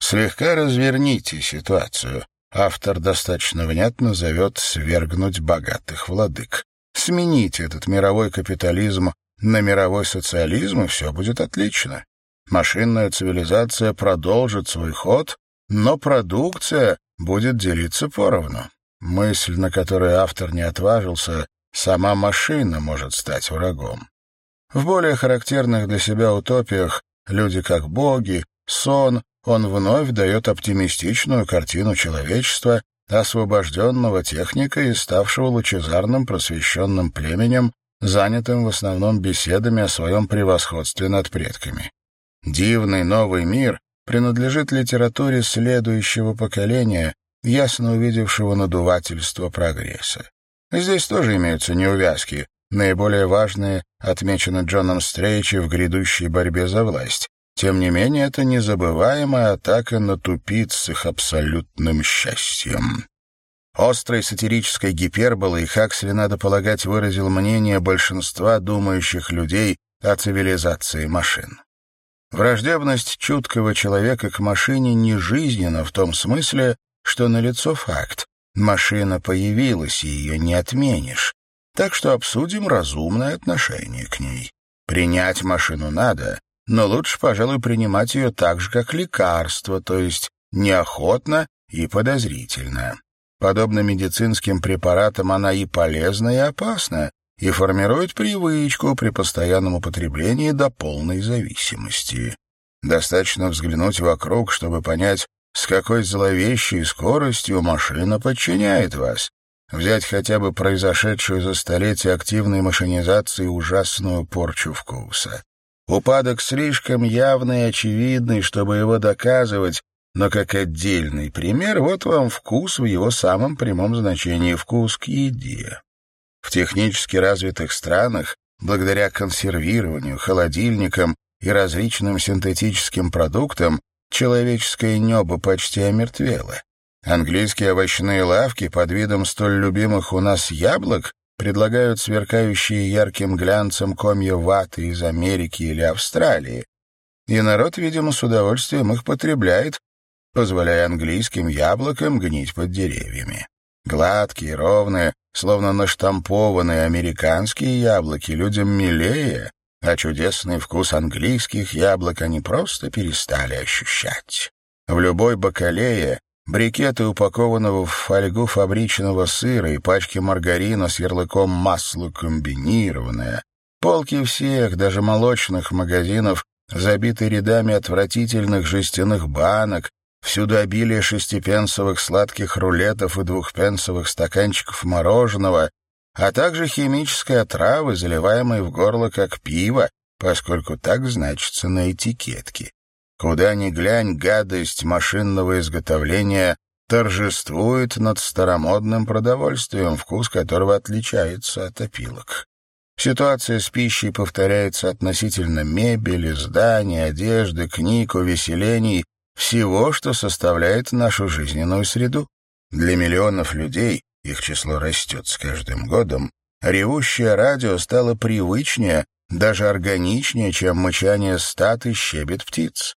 Слегка разверните ситуацию. Автор достаточно внятно зовет свергнуть богатых владык. Смените этот мировой капитализм на мировой социализм, и все будет отлично. Машинная цивилизация продолжит свой ход, но продукция будет делиться поровну. Мысль, на которую автор не отважился, сама машина может стать врагом. В более характерных для себя утопиях люди как боги, сон, он вновь дает оптимистичную картину человечества, освобожденного техникой и ставшего лучезарным просвещенным племенем, занятым в основном беседами о своем превосходстве над предками. Дивный новый мир принадлежит литературе следующего поколения, ясно увидевшего надувательство прогресса. Здесь тоже имеются неувязки, наиболее важные отмечены Джоном Стрейчи в грядущей борьбе за власть. Тем не менее, это незабываемая атака на тупиц с их абсолютным счастьем. Острой сатирической гиперболой Хаксли, надо полагать, выразил мнение большинства думающих людей о цивилизации машин. Враждебность чуткого человека к машине не жизненна в том смысле, что налицо факт. Машина появилась, и ее не отменишь. Так что обсудим разумное отношение к ней. Принять машину надо, но лучше, пожалуй, принимать ее так же, как лекарство, то есть неохотно и подозрительно. Подобно медицинским препаратам она и полезна, и опасна, и формирует привычку при постоянном употреблении до полной зависимости. Достаточно взглянуть вокруг, чтобы понять, с какой зловещей скоростью машина подчиняет вас. Взять хотя бы произошедшую за столетие активной машинизации ужасную порчу вкуса. Упадок слишком явный и очевидный, чтобы его доказывать, но как отдельный пример, вот вам вкус в его самом прямом значении — вкус к еде. В технически развитых странах, благодаря консервированию, холодильникам и различным синтетическим продуктам, человеческое небо почти омертвело. Английские овощные лавки под видом столь любимых у нас яблок предлагают сверкающие ярким глянцем комья ваты из Америки или Австралии. И народ, видимо, с удовольствием их потребляет, позволяя английским яблокам гнить под деревьями. Гладкие, ровные, словно наштампованные американские яблоки людям милее, а чудесный вкус английских яблок они просто перестали ощущать. В любой бакалее брикеты упакованного в фольгу фабричного сыра и пачки маргарина с ярлыком «масло комбинированное», полки всех, даже молочных магазинов, забиты рядами отвратительных жестяных банок, всюду обилие шестипенсовых сладких рулетов и двухпенсовых стаканчиков мороженого, а также химической отравы, заливаемой в горло как пиво, поскольку так значится на этикетке. Куда ни глянь, гадость машинного изготовления торжествует над старомодным продовольствием, вкус которого отличается от опилок. Ситуация с пищей повторяется относительно мебели, зданий, одежды, книг, увеселений, всего, что составляет нашу жизненную среду. Для миллионов людей их число растет с каждым годом, ревущее радио стало привычнее, даже органичнее, чем мычание стад и щебет птиц.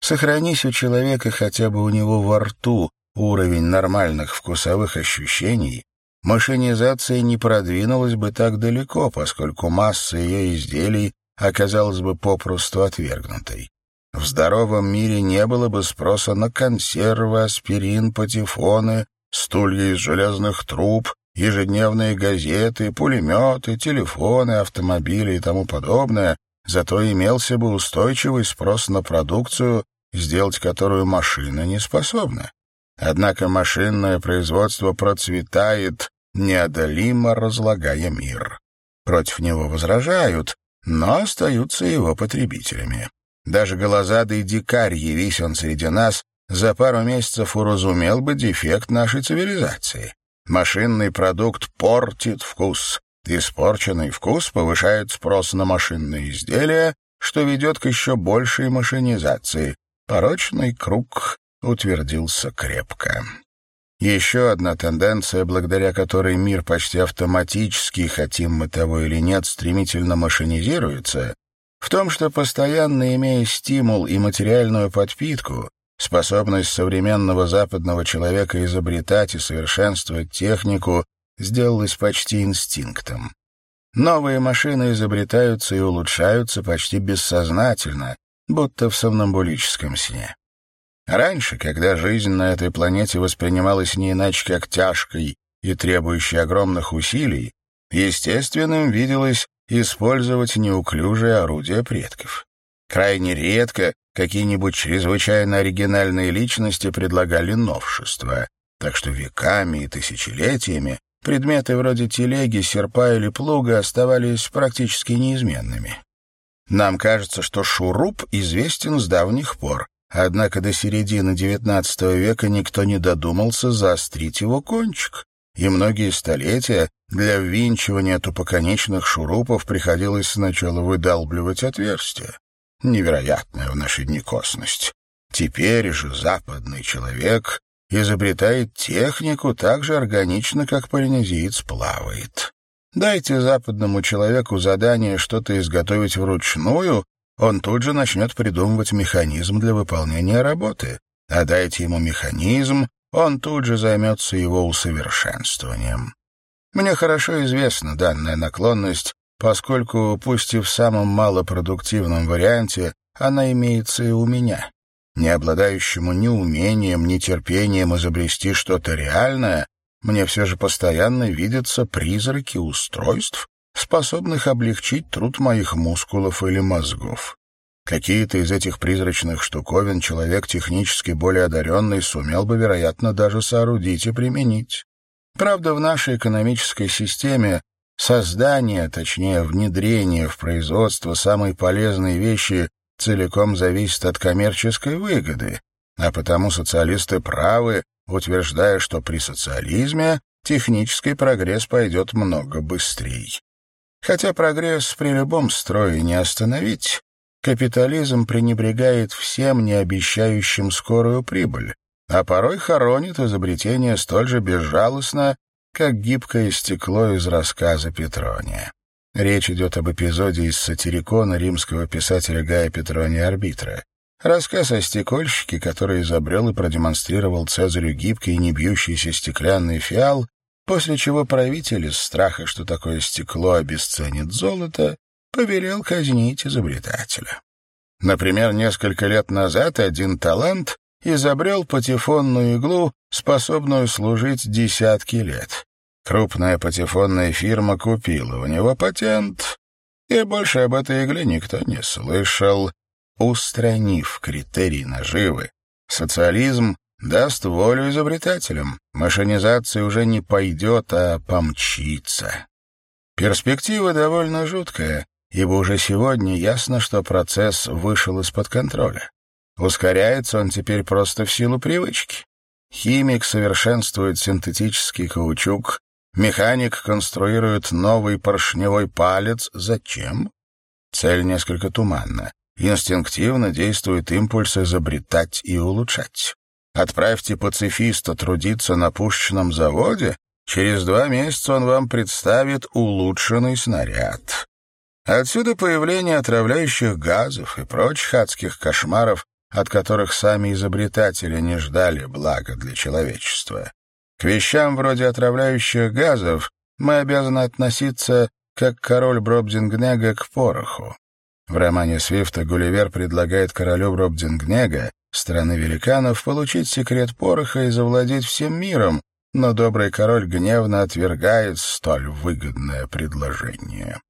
Сохранись у человека хотя бы у него во рту уровень нормальных вкусовых ощущений, машинизация не продвинулась бы так далеко, поскольку масса ее изделий оказалась бы попросту отвергнутой. В здоровом мире не было бы спроса на консервы, аспирин, патефоны, стулья из железных труб, ежедневные газеты, пулеметы, телефоны, автомобили и тому подобное, зато имелся бы устойчивый спрос на продукцию, сделать которую машина не способна. Однако машинное производство процветает, неодолимо разлагая мир. Против него возражают, но остаются его потребителями. Даже голозадый дикарь, явись он среди нас, за пару месяцев уразумел бы дефект нашей цивилизации. Машинный продукт портит вкус. Испорченный вкус повышает спрос на машинные изделия, что ведет к еще большей машинизации. Порочный круг утвердился крепко. Еще одна тенденция, благодаря которой мир почти автоматически, хотим мы того или нет, стремительно машинизируется, в том, что постоянно имея стимул и материальную подпитку, Способность современного западного человека изобретать и совершенствовать технику сделалась почти инстинктом. Новые машины изобретаются и улучшаются почти бессознательно, будто в сомнамбулическом сне. Раньше, когда жизнь на этой планете воспринималась не иначе как тяжкой и требующей огромных усилий, естественным виделось использовать неуклюжие орудия предков. Крайне редко какие-нибудь чрезвычайно оригинальные личности предлагали новшества, так что веками и тысячелетиями предметы вроде телеги, серпа или плуга оставались практически неизменными. Нам кажется, что шуруп известен с давних пор, Однако до середины XIX века никто не додумался заострить его кончик, и многие столетия для ввинчивания тупоконечных шурупов приходилось сначала выдалбливать отверстия. Невероятная в наши дни косность. Теперь же западный человек изобретает технику так же органично, как полинезиец плавает. Дайте западному человеку задание что-то изготовить вручную, он тут же начнет придумывать механизм для выполнения работы. А дайте ему механизм, он тут же займется его усовершенствованием. Мне хорошо известна данная наклонность, поскольку, пусть и в самом малопродуктивном варианте, она имеется и у меня. Не обладающему ни умением, ни терпением изобрести что-то реальное, мне все же постоянно видятся призраки устройств, способных облегчить труд моих мускулов или мозгов. Какие-то из этих призрачных штуковин человек технически более одаренный сумел бы, вероятно, даже соорудить и применить. Правда, в нашей экономической системе создание, точнее, внедрение в производство самой полезной вещи целиком зависит от коммерческой выгоды, а потому социалисты правы, утверждая, что при социализме технический прогресс пойдет много быстрее. Хотя прогресс при любом строе не остановить, Капитализм пренебрегает всем, не обещающим скорую прибыль, а порой хоронит изобретение столь же безжалостно, как гибкое стекло из рассказа Петрония. Речь идет об эпизоде из сатирикона римского писателя Гая Петрония Арбитра. Рассказ о стекольщике, который изобрел и продемонстрировал Цезарю гибкий и не бьющийся стеклянный фиал, после чего правитель из страха, что такое стекло обесценит золото, повелел казнить изобретателя. Например, несколько лет назад один талант изобрел патефонную иглу, способную служить десятки лет. Крупная патефонная фирма купила у него патент, и больше об этой игле никто не слышал. Устранив критерий наживы, социализм даст волю изобретателям. Машинизация уже не пойдет, а помчится. Перспектива довольно жуткая, ибо уже сегодня ясно, что процесс вышел из-под контроля. Ускоряется он теперь просто в силу привычки. Химик совершенствует синтетический каучук, механик конструирует новый поршневой палец. Зачем? Цель несколько туманна. Инстинктивно действует импульс изобретать и улучшать. Отправьте пацифиста трудиться на пушечном заводе, через два месяца он вам представит улучшенный снаряд. Отсюда появление отравляющих газов и прочих адских кошмаров, от которых сами изобретатели не ждали блага для человечества. К вещам вроде отравляющих газов мы обязаны относиться как король Бробдингнега к пороху. В романе Свифта Гулливер предлагает королю Бробдингнега, страны великанов, получить секрет пороха и завладеть всем миром, но добрый король гневно отвергает столь выгодное предложение.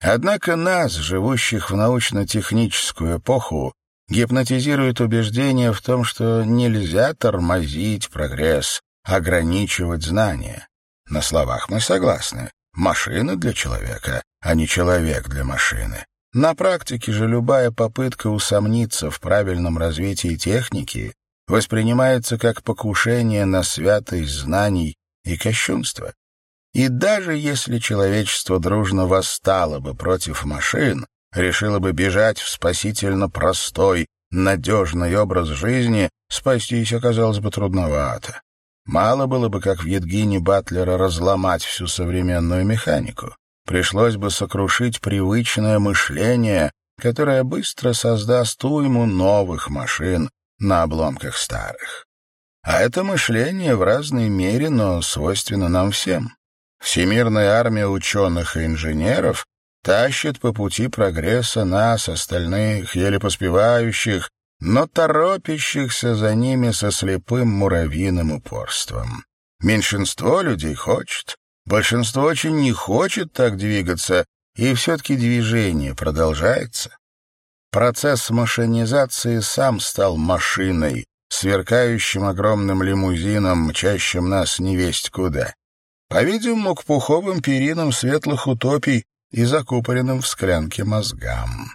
Однако нас, живущих в научно-техническую эпоху, гипнотизирует убеждение в том, что нельзя тормозить прогресс, ограничивать знания. На словах мы согласны. Машина для человека, а не человек для машины. На практике же любая попытка усомниться в правильном развитии техники воспринимается как покушение на святость знаний и кощунство. И даже если человечество дружно восстало бы против машин, решило бы бежать в спасительно простой, надежный образ жизни, спастись оказалось бы трудновато. Мало было бы, как в Едгине Батлера, разломать всю современную механику. Пришлось бы сокрушить привычное мышление, которое быстро создаст уйму новых машин на обломках старых. А это мышление в разной мере, но свойственно нам всем. Всемирная армия ученых и инженеров тащит по пути прогресса нас, остальных, еле поспевающих, но торопящихся за ними со слепым муравьиным упорством. Меньшинство людей хочет, большинство очень не хочет так двигаться, и все-таки движение продолжается. Процесс машинизации сам стал машиной, сверкающим огромным лимузином, мчащим нас невесть куда по-видимому, к пуховым перинам светлых утопий и закупоренным в склянке мозгам.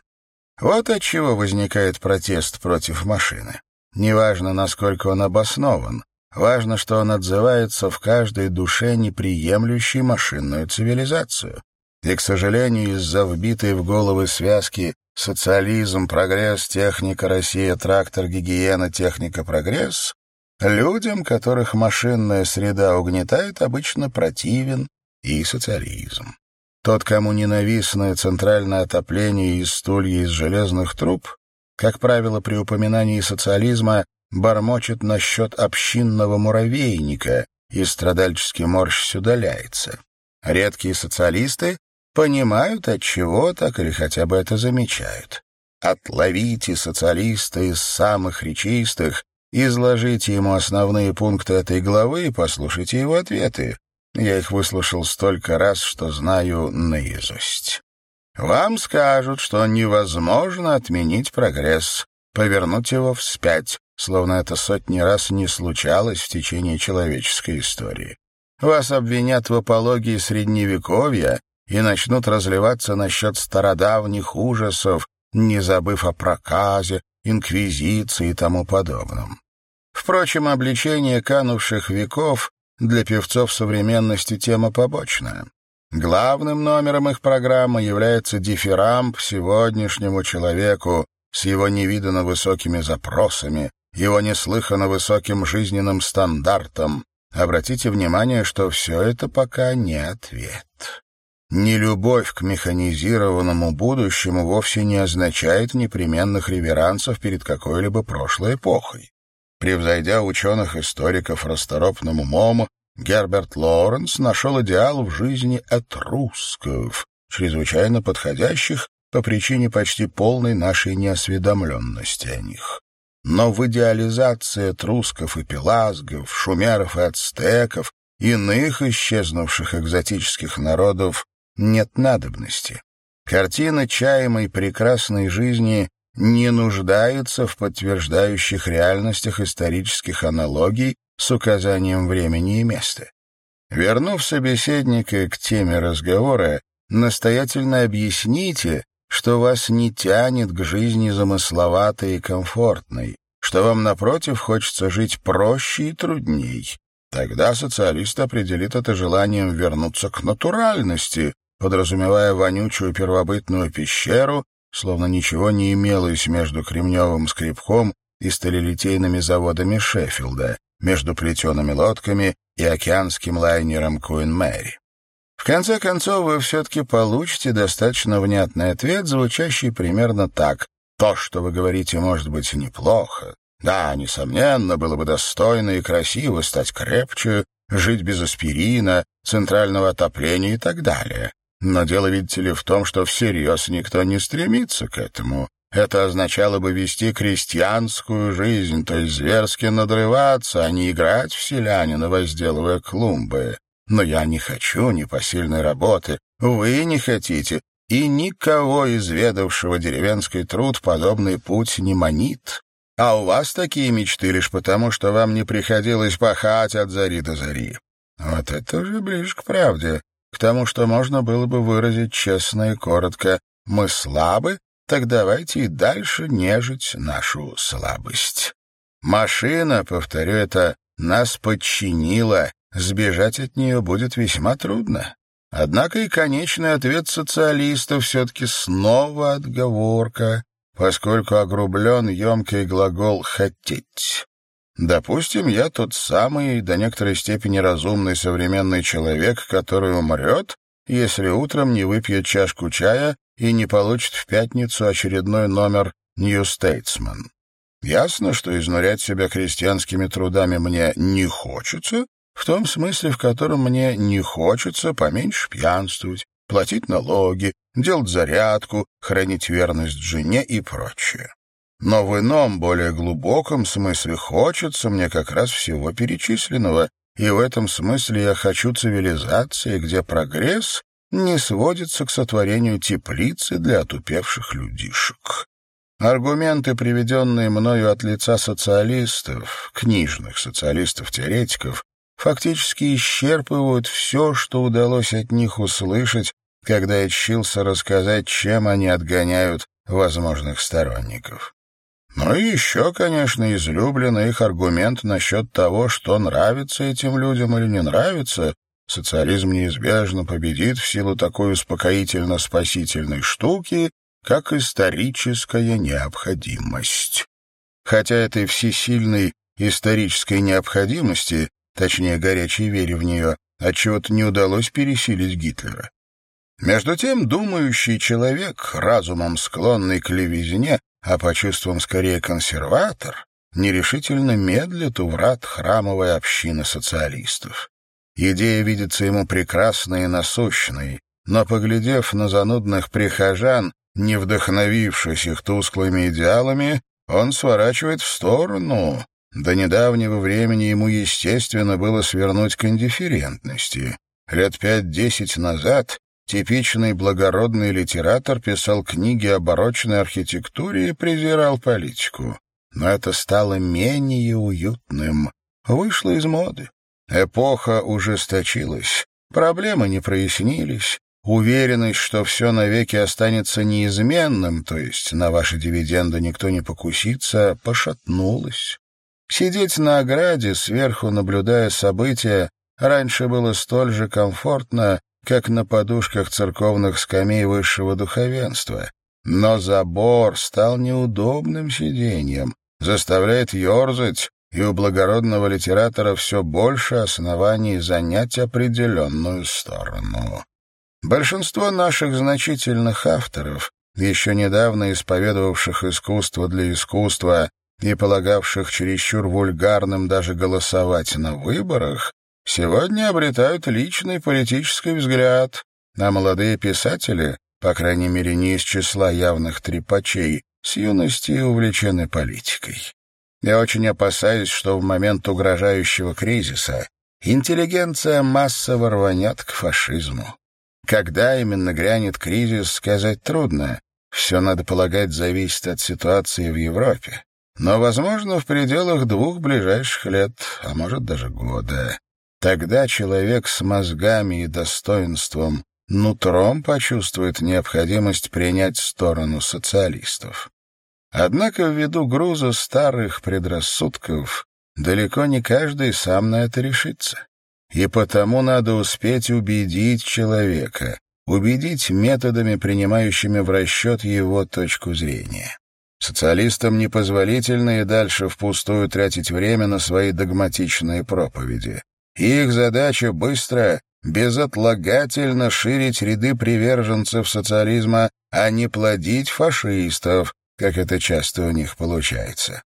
Вот от чего возникает протест против машины. Неважно, насколько он обоснован, важно, что он отзывается в каждой душе, неприемлющей машинную цивилизацию. И, к сожалению, из-за вбитой в головы связки социализм, прогресс, техника, Россия, трактор, гигиена, техника, прогресс, людям, которых машинная среда угнетает, обычно противен и социализм. Тот, кому ненавистное центральное отопление из стулья из железных труб, как правило, при упоминании социализма бормочет насчет общинного муравейника и страдальчески морщись удаляется. Редкие социалисты понимают, от чего так или хотя бы это замечают. Отловите социалиста из самых речистых, изложите ему основные пункты этой главы и послушайте его ответы. Я их выслушал столько раз, что знаю наизусть. Вам скажут, что невозможно отменить прогресс, повернуть его вспять, словно это сотни раз не случалось в течение человеческой истории. Вас обвинят в апологии Средневековья и начнут разливаться насчет стародавних ужасов, не забыв о проказе, инквизиции и тому подобном. Впрочем, обличение канувших веков для певцов современности тема побочная. Главным номером их программы является дифирамб сегодняшнему человеку с его невиданно высокими запросами, его неслыханно высоким жизненным стандартом. Обратите внимание, что все это пока не ответ. Нелюбовь к механизированному будущему вовсе не означает непременных реверансов перед какой-либо прошлой эпохой. Превзойдя ученых-историков расторопным умом, Герберт Лоуренс нашел идеал в жизни этрусков, чрезвычайно подходящих по причине почти полной нашей неосведомленности о них. Но в идеализации этрусков и пелазгов, шумеров и ацтеков, иных исчезнувших экзотических народов нет надобности. Картина чаемой прекрасной жизни не нуждается в подтверждающих реальностях исторических аналогий с указанием времени и места. Вернув собеседника к теме разговора, настоятельно объясните, что вас не тянет к жизни замысловатой и комфортной, что вам, напротив, хочется жить проще и трудней. Тогда социалист определит это желанием вернуться к натуральности, подразумевая вонючую первобытную пещеру, словно ничего не имелось между кремневым скребком и сталелитейными заводами Шеффилда, между плетеными лодками и океанским лайнером Куин Мэри. В конце концов, вы все-таки получите достаточно внятный ответ, звучащий примерно так. То, что вы говорите, может быть неплохо. Да, несомненно, было бы достойно и красиво стать крепче, жить без аспирина, центрального отопления и так далее. Но дело, видите ли, в том, что всерьез никто не стремится к этому. Это означало бы вести крестьянскую жизнь, то есть зверски надрываться, а не играть в селянина, возделывая клумбы. Но я не хочу непосильной работы, вы не хотите, и никого, изведавшего деревенский труд, подобный путь не манит. А у вас такие мечты лишь потому, что вам не приходилось пахать от зари до зари. Вот это уже ближе к правде, к тому, что можно было бы выразить честно и коротко. Мы слабы, так давайте и дальше нежить нашу слабость. Машина, повторю это, нас подчинила, сбежать от нее будет весьма трудно. Однако и конечный ответ социалистов все-таки снова отговорка, поскольку огрублен емкий глагол «хотеть». Допустим, я тот самый, до некоторой степени разумный современный человек, который умрет, если утром не выпьет чашку чая и не получит в пятницу очередной номер «Нью Statesman». Ясно, что изнурять себя крестьянскими трудами мне не хочется, в том смысле, в котором мне не хочется поменьше пьянствовать, платить налоги, делать зарядку, хранить верность жене и прочее. Но в ином, более глубоком смысле хочется мне как раз всего перечисленного, и в этом смысле я хочу цивилизации, где прогресс не сводится к сотворению теплицы для отупевших людишек. Аргументы, приведенные мною от лица социалистов, книжных социалистов-теоретиков, фактически исчерпывают все, что удалось от них услышать, когда я чился рассказать, чем они отгоняют возможных сторонников. Ну и еще, конечно, излюбленный их аргумент насчет того, что нравится этим людям или не нравится, социализм неизбежно победит в силу такой успокоительно-спасительной штуки, как историческая необходимость. Хотя этой всесильной исторической необходимости, точнее, горячей вере в нее, отчего-то не удалось пересилить Гитлера. Между тем, думающий человек, разумом склонный к левизне, а по чувствам скорее консерватор, нерешительно медлит у врат храмовой общины социалистов. Идея видится ему прекрасной и насущной, но, поглядев на занудных прихожан, не вдохновившись их тусклыми идеалами, он сворачивает в сторону. До недавнего времени ему, естественно, было свернуть к индифферентности. Лет пять-десять назад Типичный благородный литератор писал книги о барочной архитектуре и презирал политику. Но это стало менее уютным. Вышло из моды. Эпоха ужесточилась. Проблемы не прояснились. Уверенность, что все навеки останется неизменным, то есть на ваши дивиденды никто не покусится, пошатнулась. Сидеть на ограде, сверху наблюдая события, раньше было столь же комфортно, как на подушках церковных скамей высшего духовенства. Но забор стал неудобным сиденьем, заставляет ерзать, и у благородного литератора все больше оснований занять определенную сторону. Большинство наших значительных авторов, еще недавно исповедовавших искусство для искусства и полагавших чересчур вульгарным даже голосовать на выборах, сегодня обретают личный политический взгляд, а молодые писатели, по крайней мере не из числа явных трепачей, с юности увлечены политикой. Я очень опасаюсь, что в момент угрожающего кризиса интеллигенция массово рванет к фашизму. Когда именно грянет кризис, сказать трудно. Все, надо полагать, зависит от ситуации в Европе. Но, возможно, в пределах двух ближайших лет, а может даже года. Тогда человек с мозгами и достоинством нутром почувствует необходимость принять сторону социалистов. Однако ввиду груза старых предрассудков далеко не каждый сам на это решится. И потому надо успеть убедить человека, убедить методами, принимающими в расчет его точку зрения. Социалистам непозволительно и дальше впустую тратить время на свои догматичные проповеди. Их задача быстро, безотлагательно ширить ряды приверженцев социализма, а не плодить фашистов, как это часто у них получается.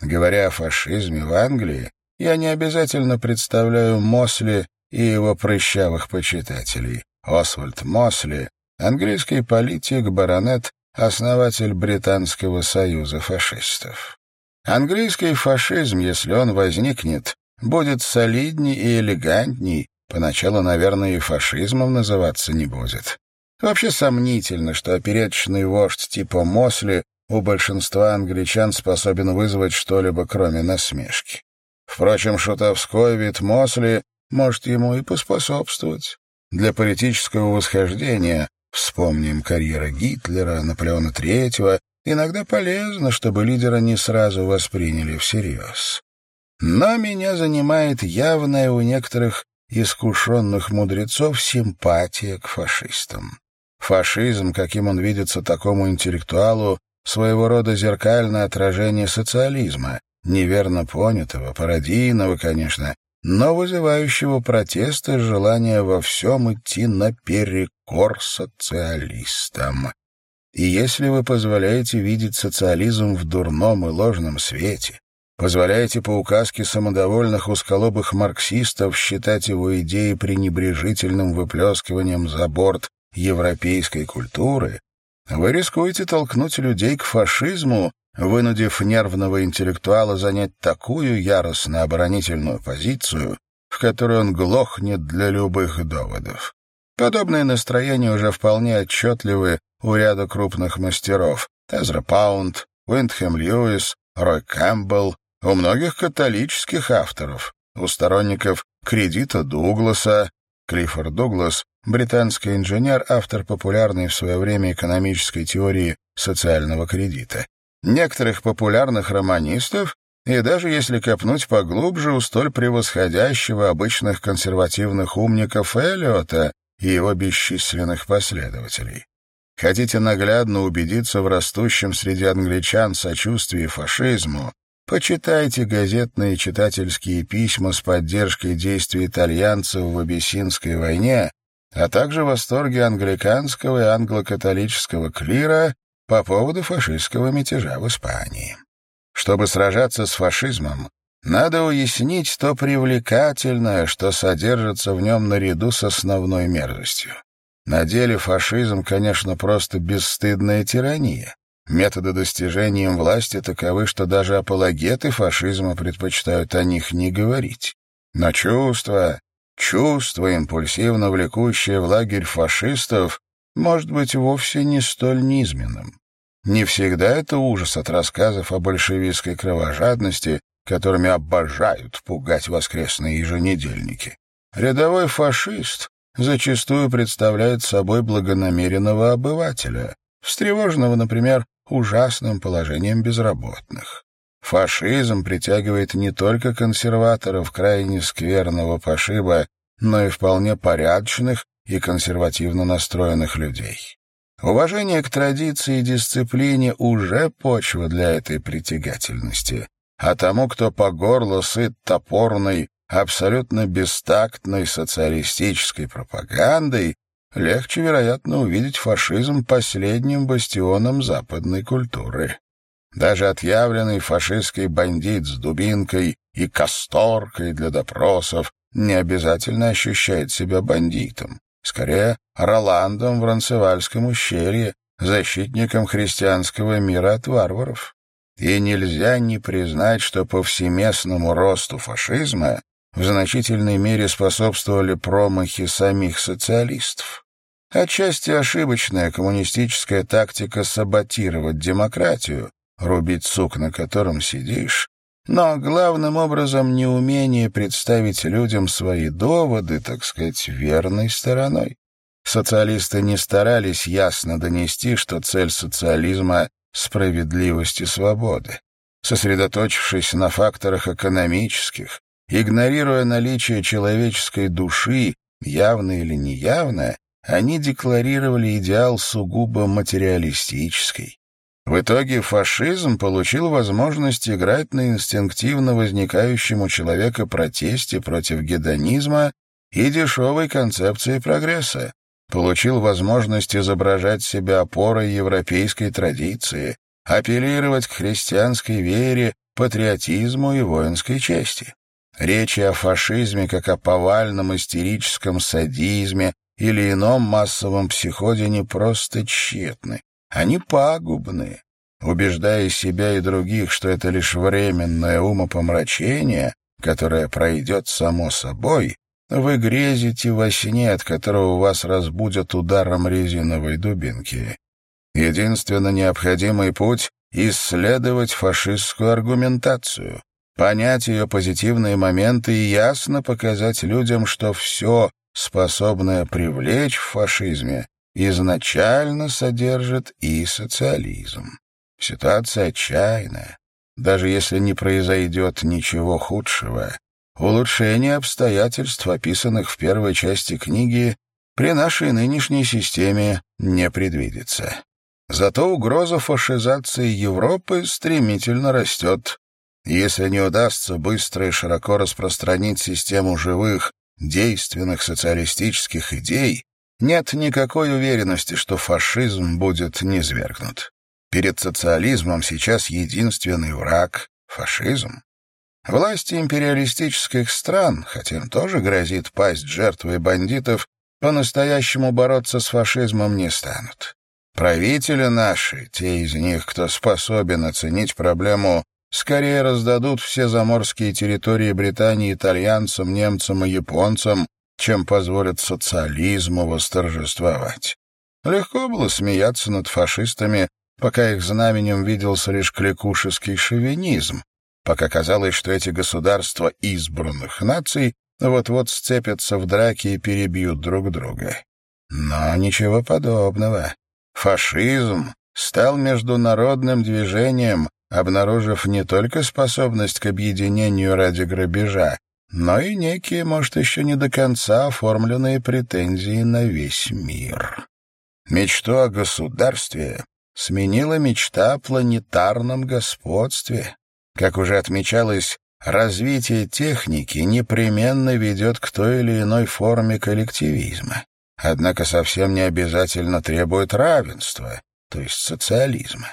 Говоря о фашизме в Англии, я не обязательно представляю Мосли и его прыщавых почитателей. Освальд Мосли — английский политик, баронет, основатель Британского союза фашистов. Английский фашизм, если он возникнет, будет солидней и элегантней, поначалу, наверное, и фашизмом называться не будет. Вообще сомнительно, что опереточный вождь типа Мосли у большинства англичан способен вызвать что-либо, кроме насмешки. Впрочем, шутовской вид Мосли может ему и поспособствовать. Для политического восхождения, вспомним карьеры Гитлера, Наполеона III, иногда полезно, чтобы лидера не сразу восприняли всерьез. Но меня занимает явная у некоторых искушенных мудрецов симпатия к фашистам. Фашизм, каким он видится такому интеллектуалу, своего рода зеркальное отражение социализма, неверно понятого, пародийного, конечно, но вызывающего протеста желания во всем идти наперекор социалистам. И если вы позволяете видеть социализм в дурном и ложном свете, Позволяете по указке самодовольных усколобых марксистов считать его идеи пренебрежительным выплескиванием за борт европейской культуры, вы рискуете толкнуть людей к фашизму, вынудив нервного интеллектуала занять такую яростно-оборонительную позицию, в которой он глохнет для любых доводов. Подобные настроения уже вполне отчетливы у ряда крупных мастеров — Тезра Паунд, Уиндхэм Льюис, Рой Кэмпбелл, у многих католических авторов, у сторонников кредита Дугласа, Клиффорд Дуглас, британский инженер, автор популярной в свое время экономической теории социального кредита. Некоторых популярных романистов и даже если копнуть поглубже у столь превосходящего обычных консервативных умников Эллиота и его бесчисленных последователей. Хотите наглядно убедиться в растущем среди англичан сочувствии фашизму, почитайте газетные читательские письма с поддержкой действий итальянцев в Абиссинской войне, а также восторге англиканского и англокатолического клира по поводу фашистского мятежа в Испании. Чтобы сражаться с фашизмом, надо уяснить то привлекательное, что содержится в нем наряду с основной мерзостью. На деле фашизм, конечно, просто бесстыдная тирания. Методы достижения власти таковы, что даже апологеты фашизма предпочитают о них не говорить. Но чувство, чувство, импульсивно влекущее в лагерь фашистов, может быть вовсе не столь низменным. Не всегда это ужас от рассказов о большевистской кровожадности, которыми обожают пугать воскресные еженедельники. Рядовой фашист зачастую представляет собой благонамеренного обывателя, встревоженного, например, ужасным положением безработных. Фашизм притягивает не только консерваторов крайне скверного пошиба, но и вполне порядочных и консервативно настроенных людей. Уважение к традиции и дисциплине уже почва для этой притягательности. А тому, кто по горло сыт топорной, абсолютно бестактной социалистической пропагандой, легче, вероятно, увидеть фашизм последним бастионом западной культуры. Даже отъявленный фашистский бандит с дубинкой и касторкой для допросов не обязательно ощущает себя бандитом. Скорее, Роландом в Ранцевальском ущелье, защитником христианского мира от варваров. И нельзя не признать, что повсеместному росту фашизма в значительной мере способствовали промахи самих социалистов. Отчасти ошибочная коммунистическая тактика саботировать демократию, рубить сук, на котором сидишь, но главным образом неумение представить людям свои доводы, так сказать, верной стороной. Социалисты не старались ясно донести, что цель социализма — справедливость и свобода. Сосредоточившись на факторах экономических, игнорируя наличие человеческой души, явно или неявно, они декларировали идеал сугубо материалистический. В итоге фашизм получил возможность играть на инстинктивно возникающем у человека протесте против гедонизма и дешевой концепции прогресса, получил возможность изображать себя опорой европейской традиции, апеллировать к христианской вере, патриотизму и воинской чести. Речи о фашизме как о повальном истерическом садизме или ином массовом психоде не просто тщетны. Они пагубны. Убеждая себя и других, что это лишь временное умопомрачение, которое пройдет само собой, вы грезите во сне, от которого вас разбудят ударом резиновой дубинки. Единственно необходимый путь — исследовать фашистскую аргументацию, понять ее позитивные моменты и ясно показать людям, что все, способное привлечь в фашизме, изначально содержит и социализм. Ситуация отчаянная. Даже если не произойдет ничего худшего, улучшение обстоятельств, описанных в первой части книги, при нашей нынешней системе не предвидится. Зато угроза фашизации Европы стремительно растет. Если не удастся быстро и широко распространить систему живых, действенных социалистических идей, нет никакой уверенности, что фашизм будет низвергнут. Перед социализмом сейчас единственный враг — фашизм. Власти империалистических стран, хотя им тоже грозит пасть жертвой бандитов, по-настоящему бороться с фашизмом не станут. Правители наши, те из них, кто способен оценить проблему, скорее раздадут все заморские территории Британии итальянцам, немцам и японцам, чем позволят социализму восторжествовать. Легко было смеяться над фашистами, пока их знаменем виделся лишь кликушеский шовинизм, пока казалось, что эти государства избранных наций вот-вот сцепятся в драке и перебьют друг друга. Но ничего подобного. Фашизм стал международным движением, обнаружив не только способность к объединению ради грабежа, но и некие, может, еще не до конца оформленные претензии на весь мир. Мечту о государстве сменила мечта о планетарном господстве. Как уже отмечалось, развитие техники непременно ведет к той или иной форме коллективизма, однако совсем не обязательно требует равенства, то есть социализма.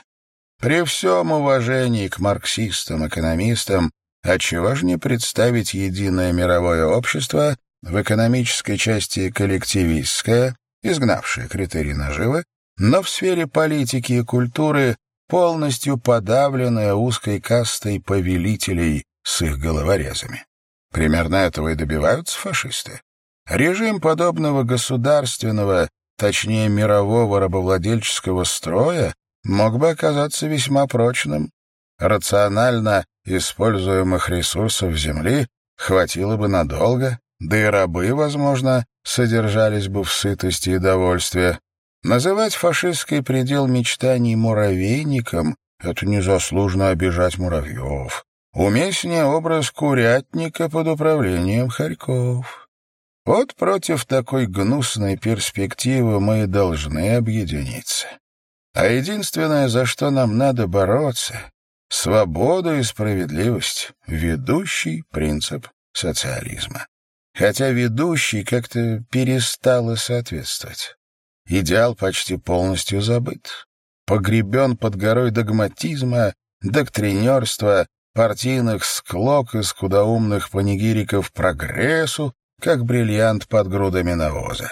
При всем уважении к марксистам-экономистам, отчего же не представить единое мировое общество в экономической части коллективистское, изгнавшее критерии наживы, но в сфере политики и культуры полностью подавленная узкой кастой повелителей с их головорезами. Примерно этого и добиваются фашисты. Режим подобного государственного, точнее мирового рабовладельческого строя мог бы оказаться весьма прочным. Рационально используемых ресурсов Земли хватило бы надолго, да и рабы, возможно, содержались бы в сытости и довольстве. Называть фашистский предел мечтаний муравейником — это незаслуженно обижать муравьев. Уместнее образ курятника под управлением хорьков. Вот против такой гнусной перспективы мы и должны объединиться. А единственное, за что нам надо бороться — свобода и справедливость, ведущий принцип социализма. Хотя ведущий как-то перестал соответствовать. Идеал почти полностью забыт. Погребен под горой догматизма, доктринерства, партийных склок и скудоумных панигириков прогрессу, как бриллиант под грудами навоза.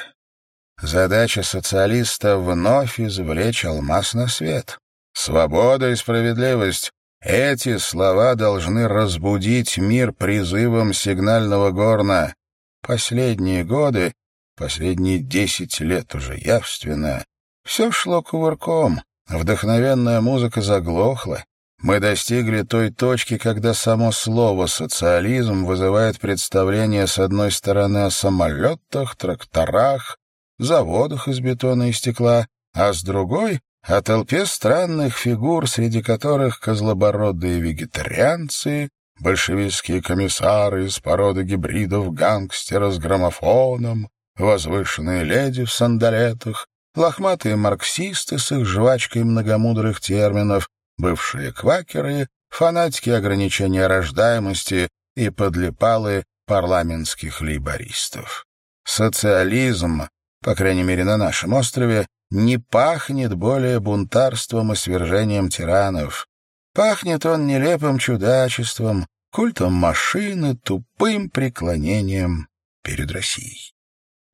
Задача социалиста — вновь извлечь алмаз на свет. Свобода и справедливость — эти слова должны разбудить мир призывом сигнального горна. Последние годы, последние десять лет уже явственно, все шло кувырком, вдохновенная музыка заглохла, мы достигли той точки, когда само слово «социализм» вызывает представление с одной стороны о самолетах, тракторах, заводах из бетона и стекла, а с другой — о толпе странных фигур, среди которых козлобородые вегетарианцы, большевистские комиссары из породы гибридов гангстера с граммофоном, возвышенные леди в сандалетах, лохматые марксисты с их жвачкой многомудрых терминов, бывшие квакеры, фанатики ограничения рождаемости и подлипалы парламентских лейбористов. Социализм, по крайней мере на нашем острове, не пахнет более бунтарством и свержением тиранов. Пахнет он нелепым чудачеством, культом машины, тупым преклонением перед Россией.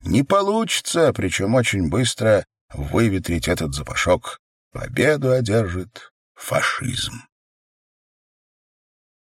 Не получится, причем очень быстро, выветрить этот запашок. Победу одержит фашизм.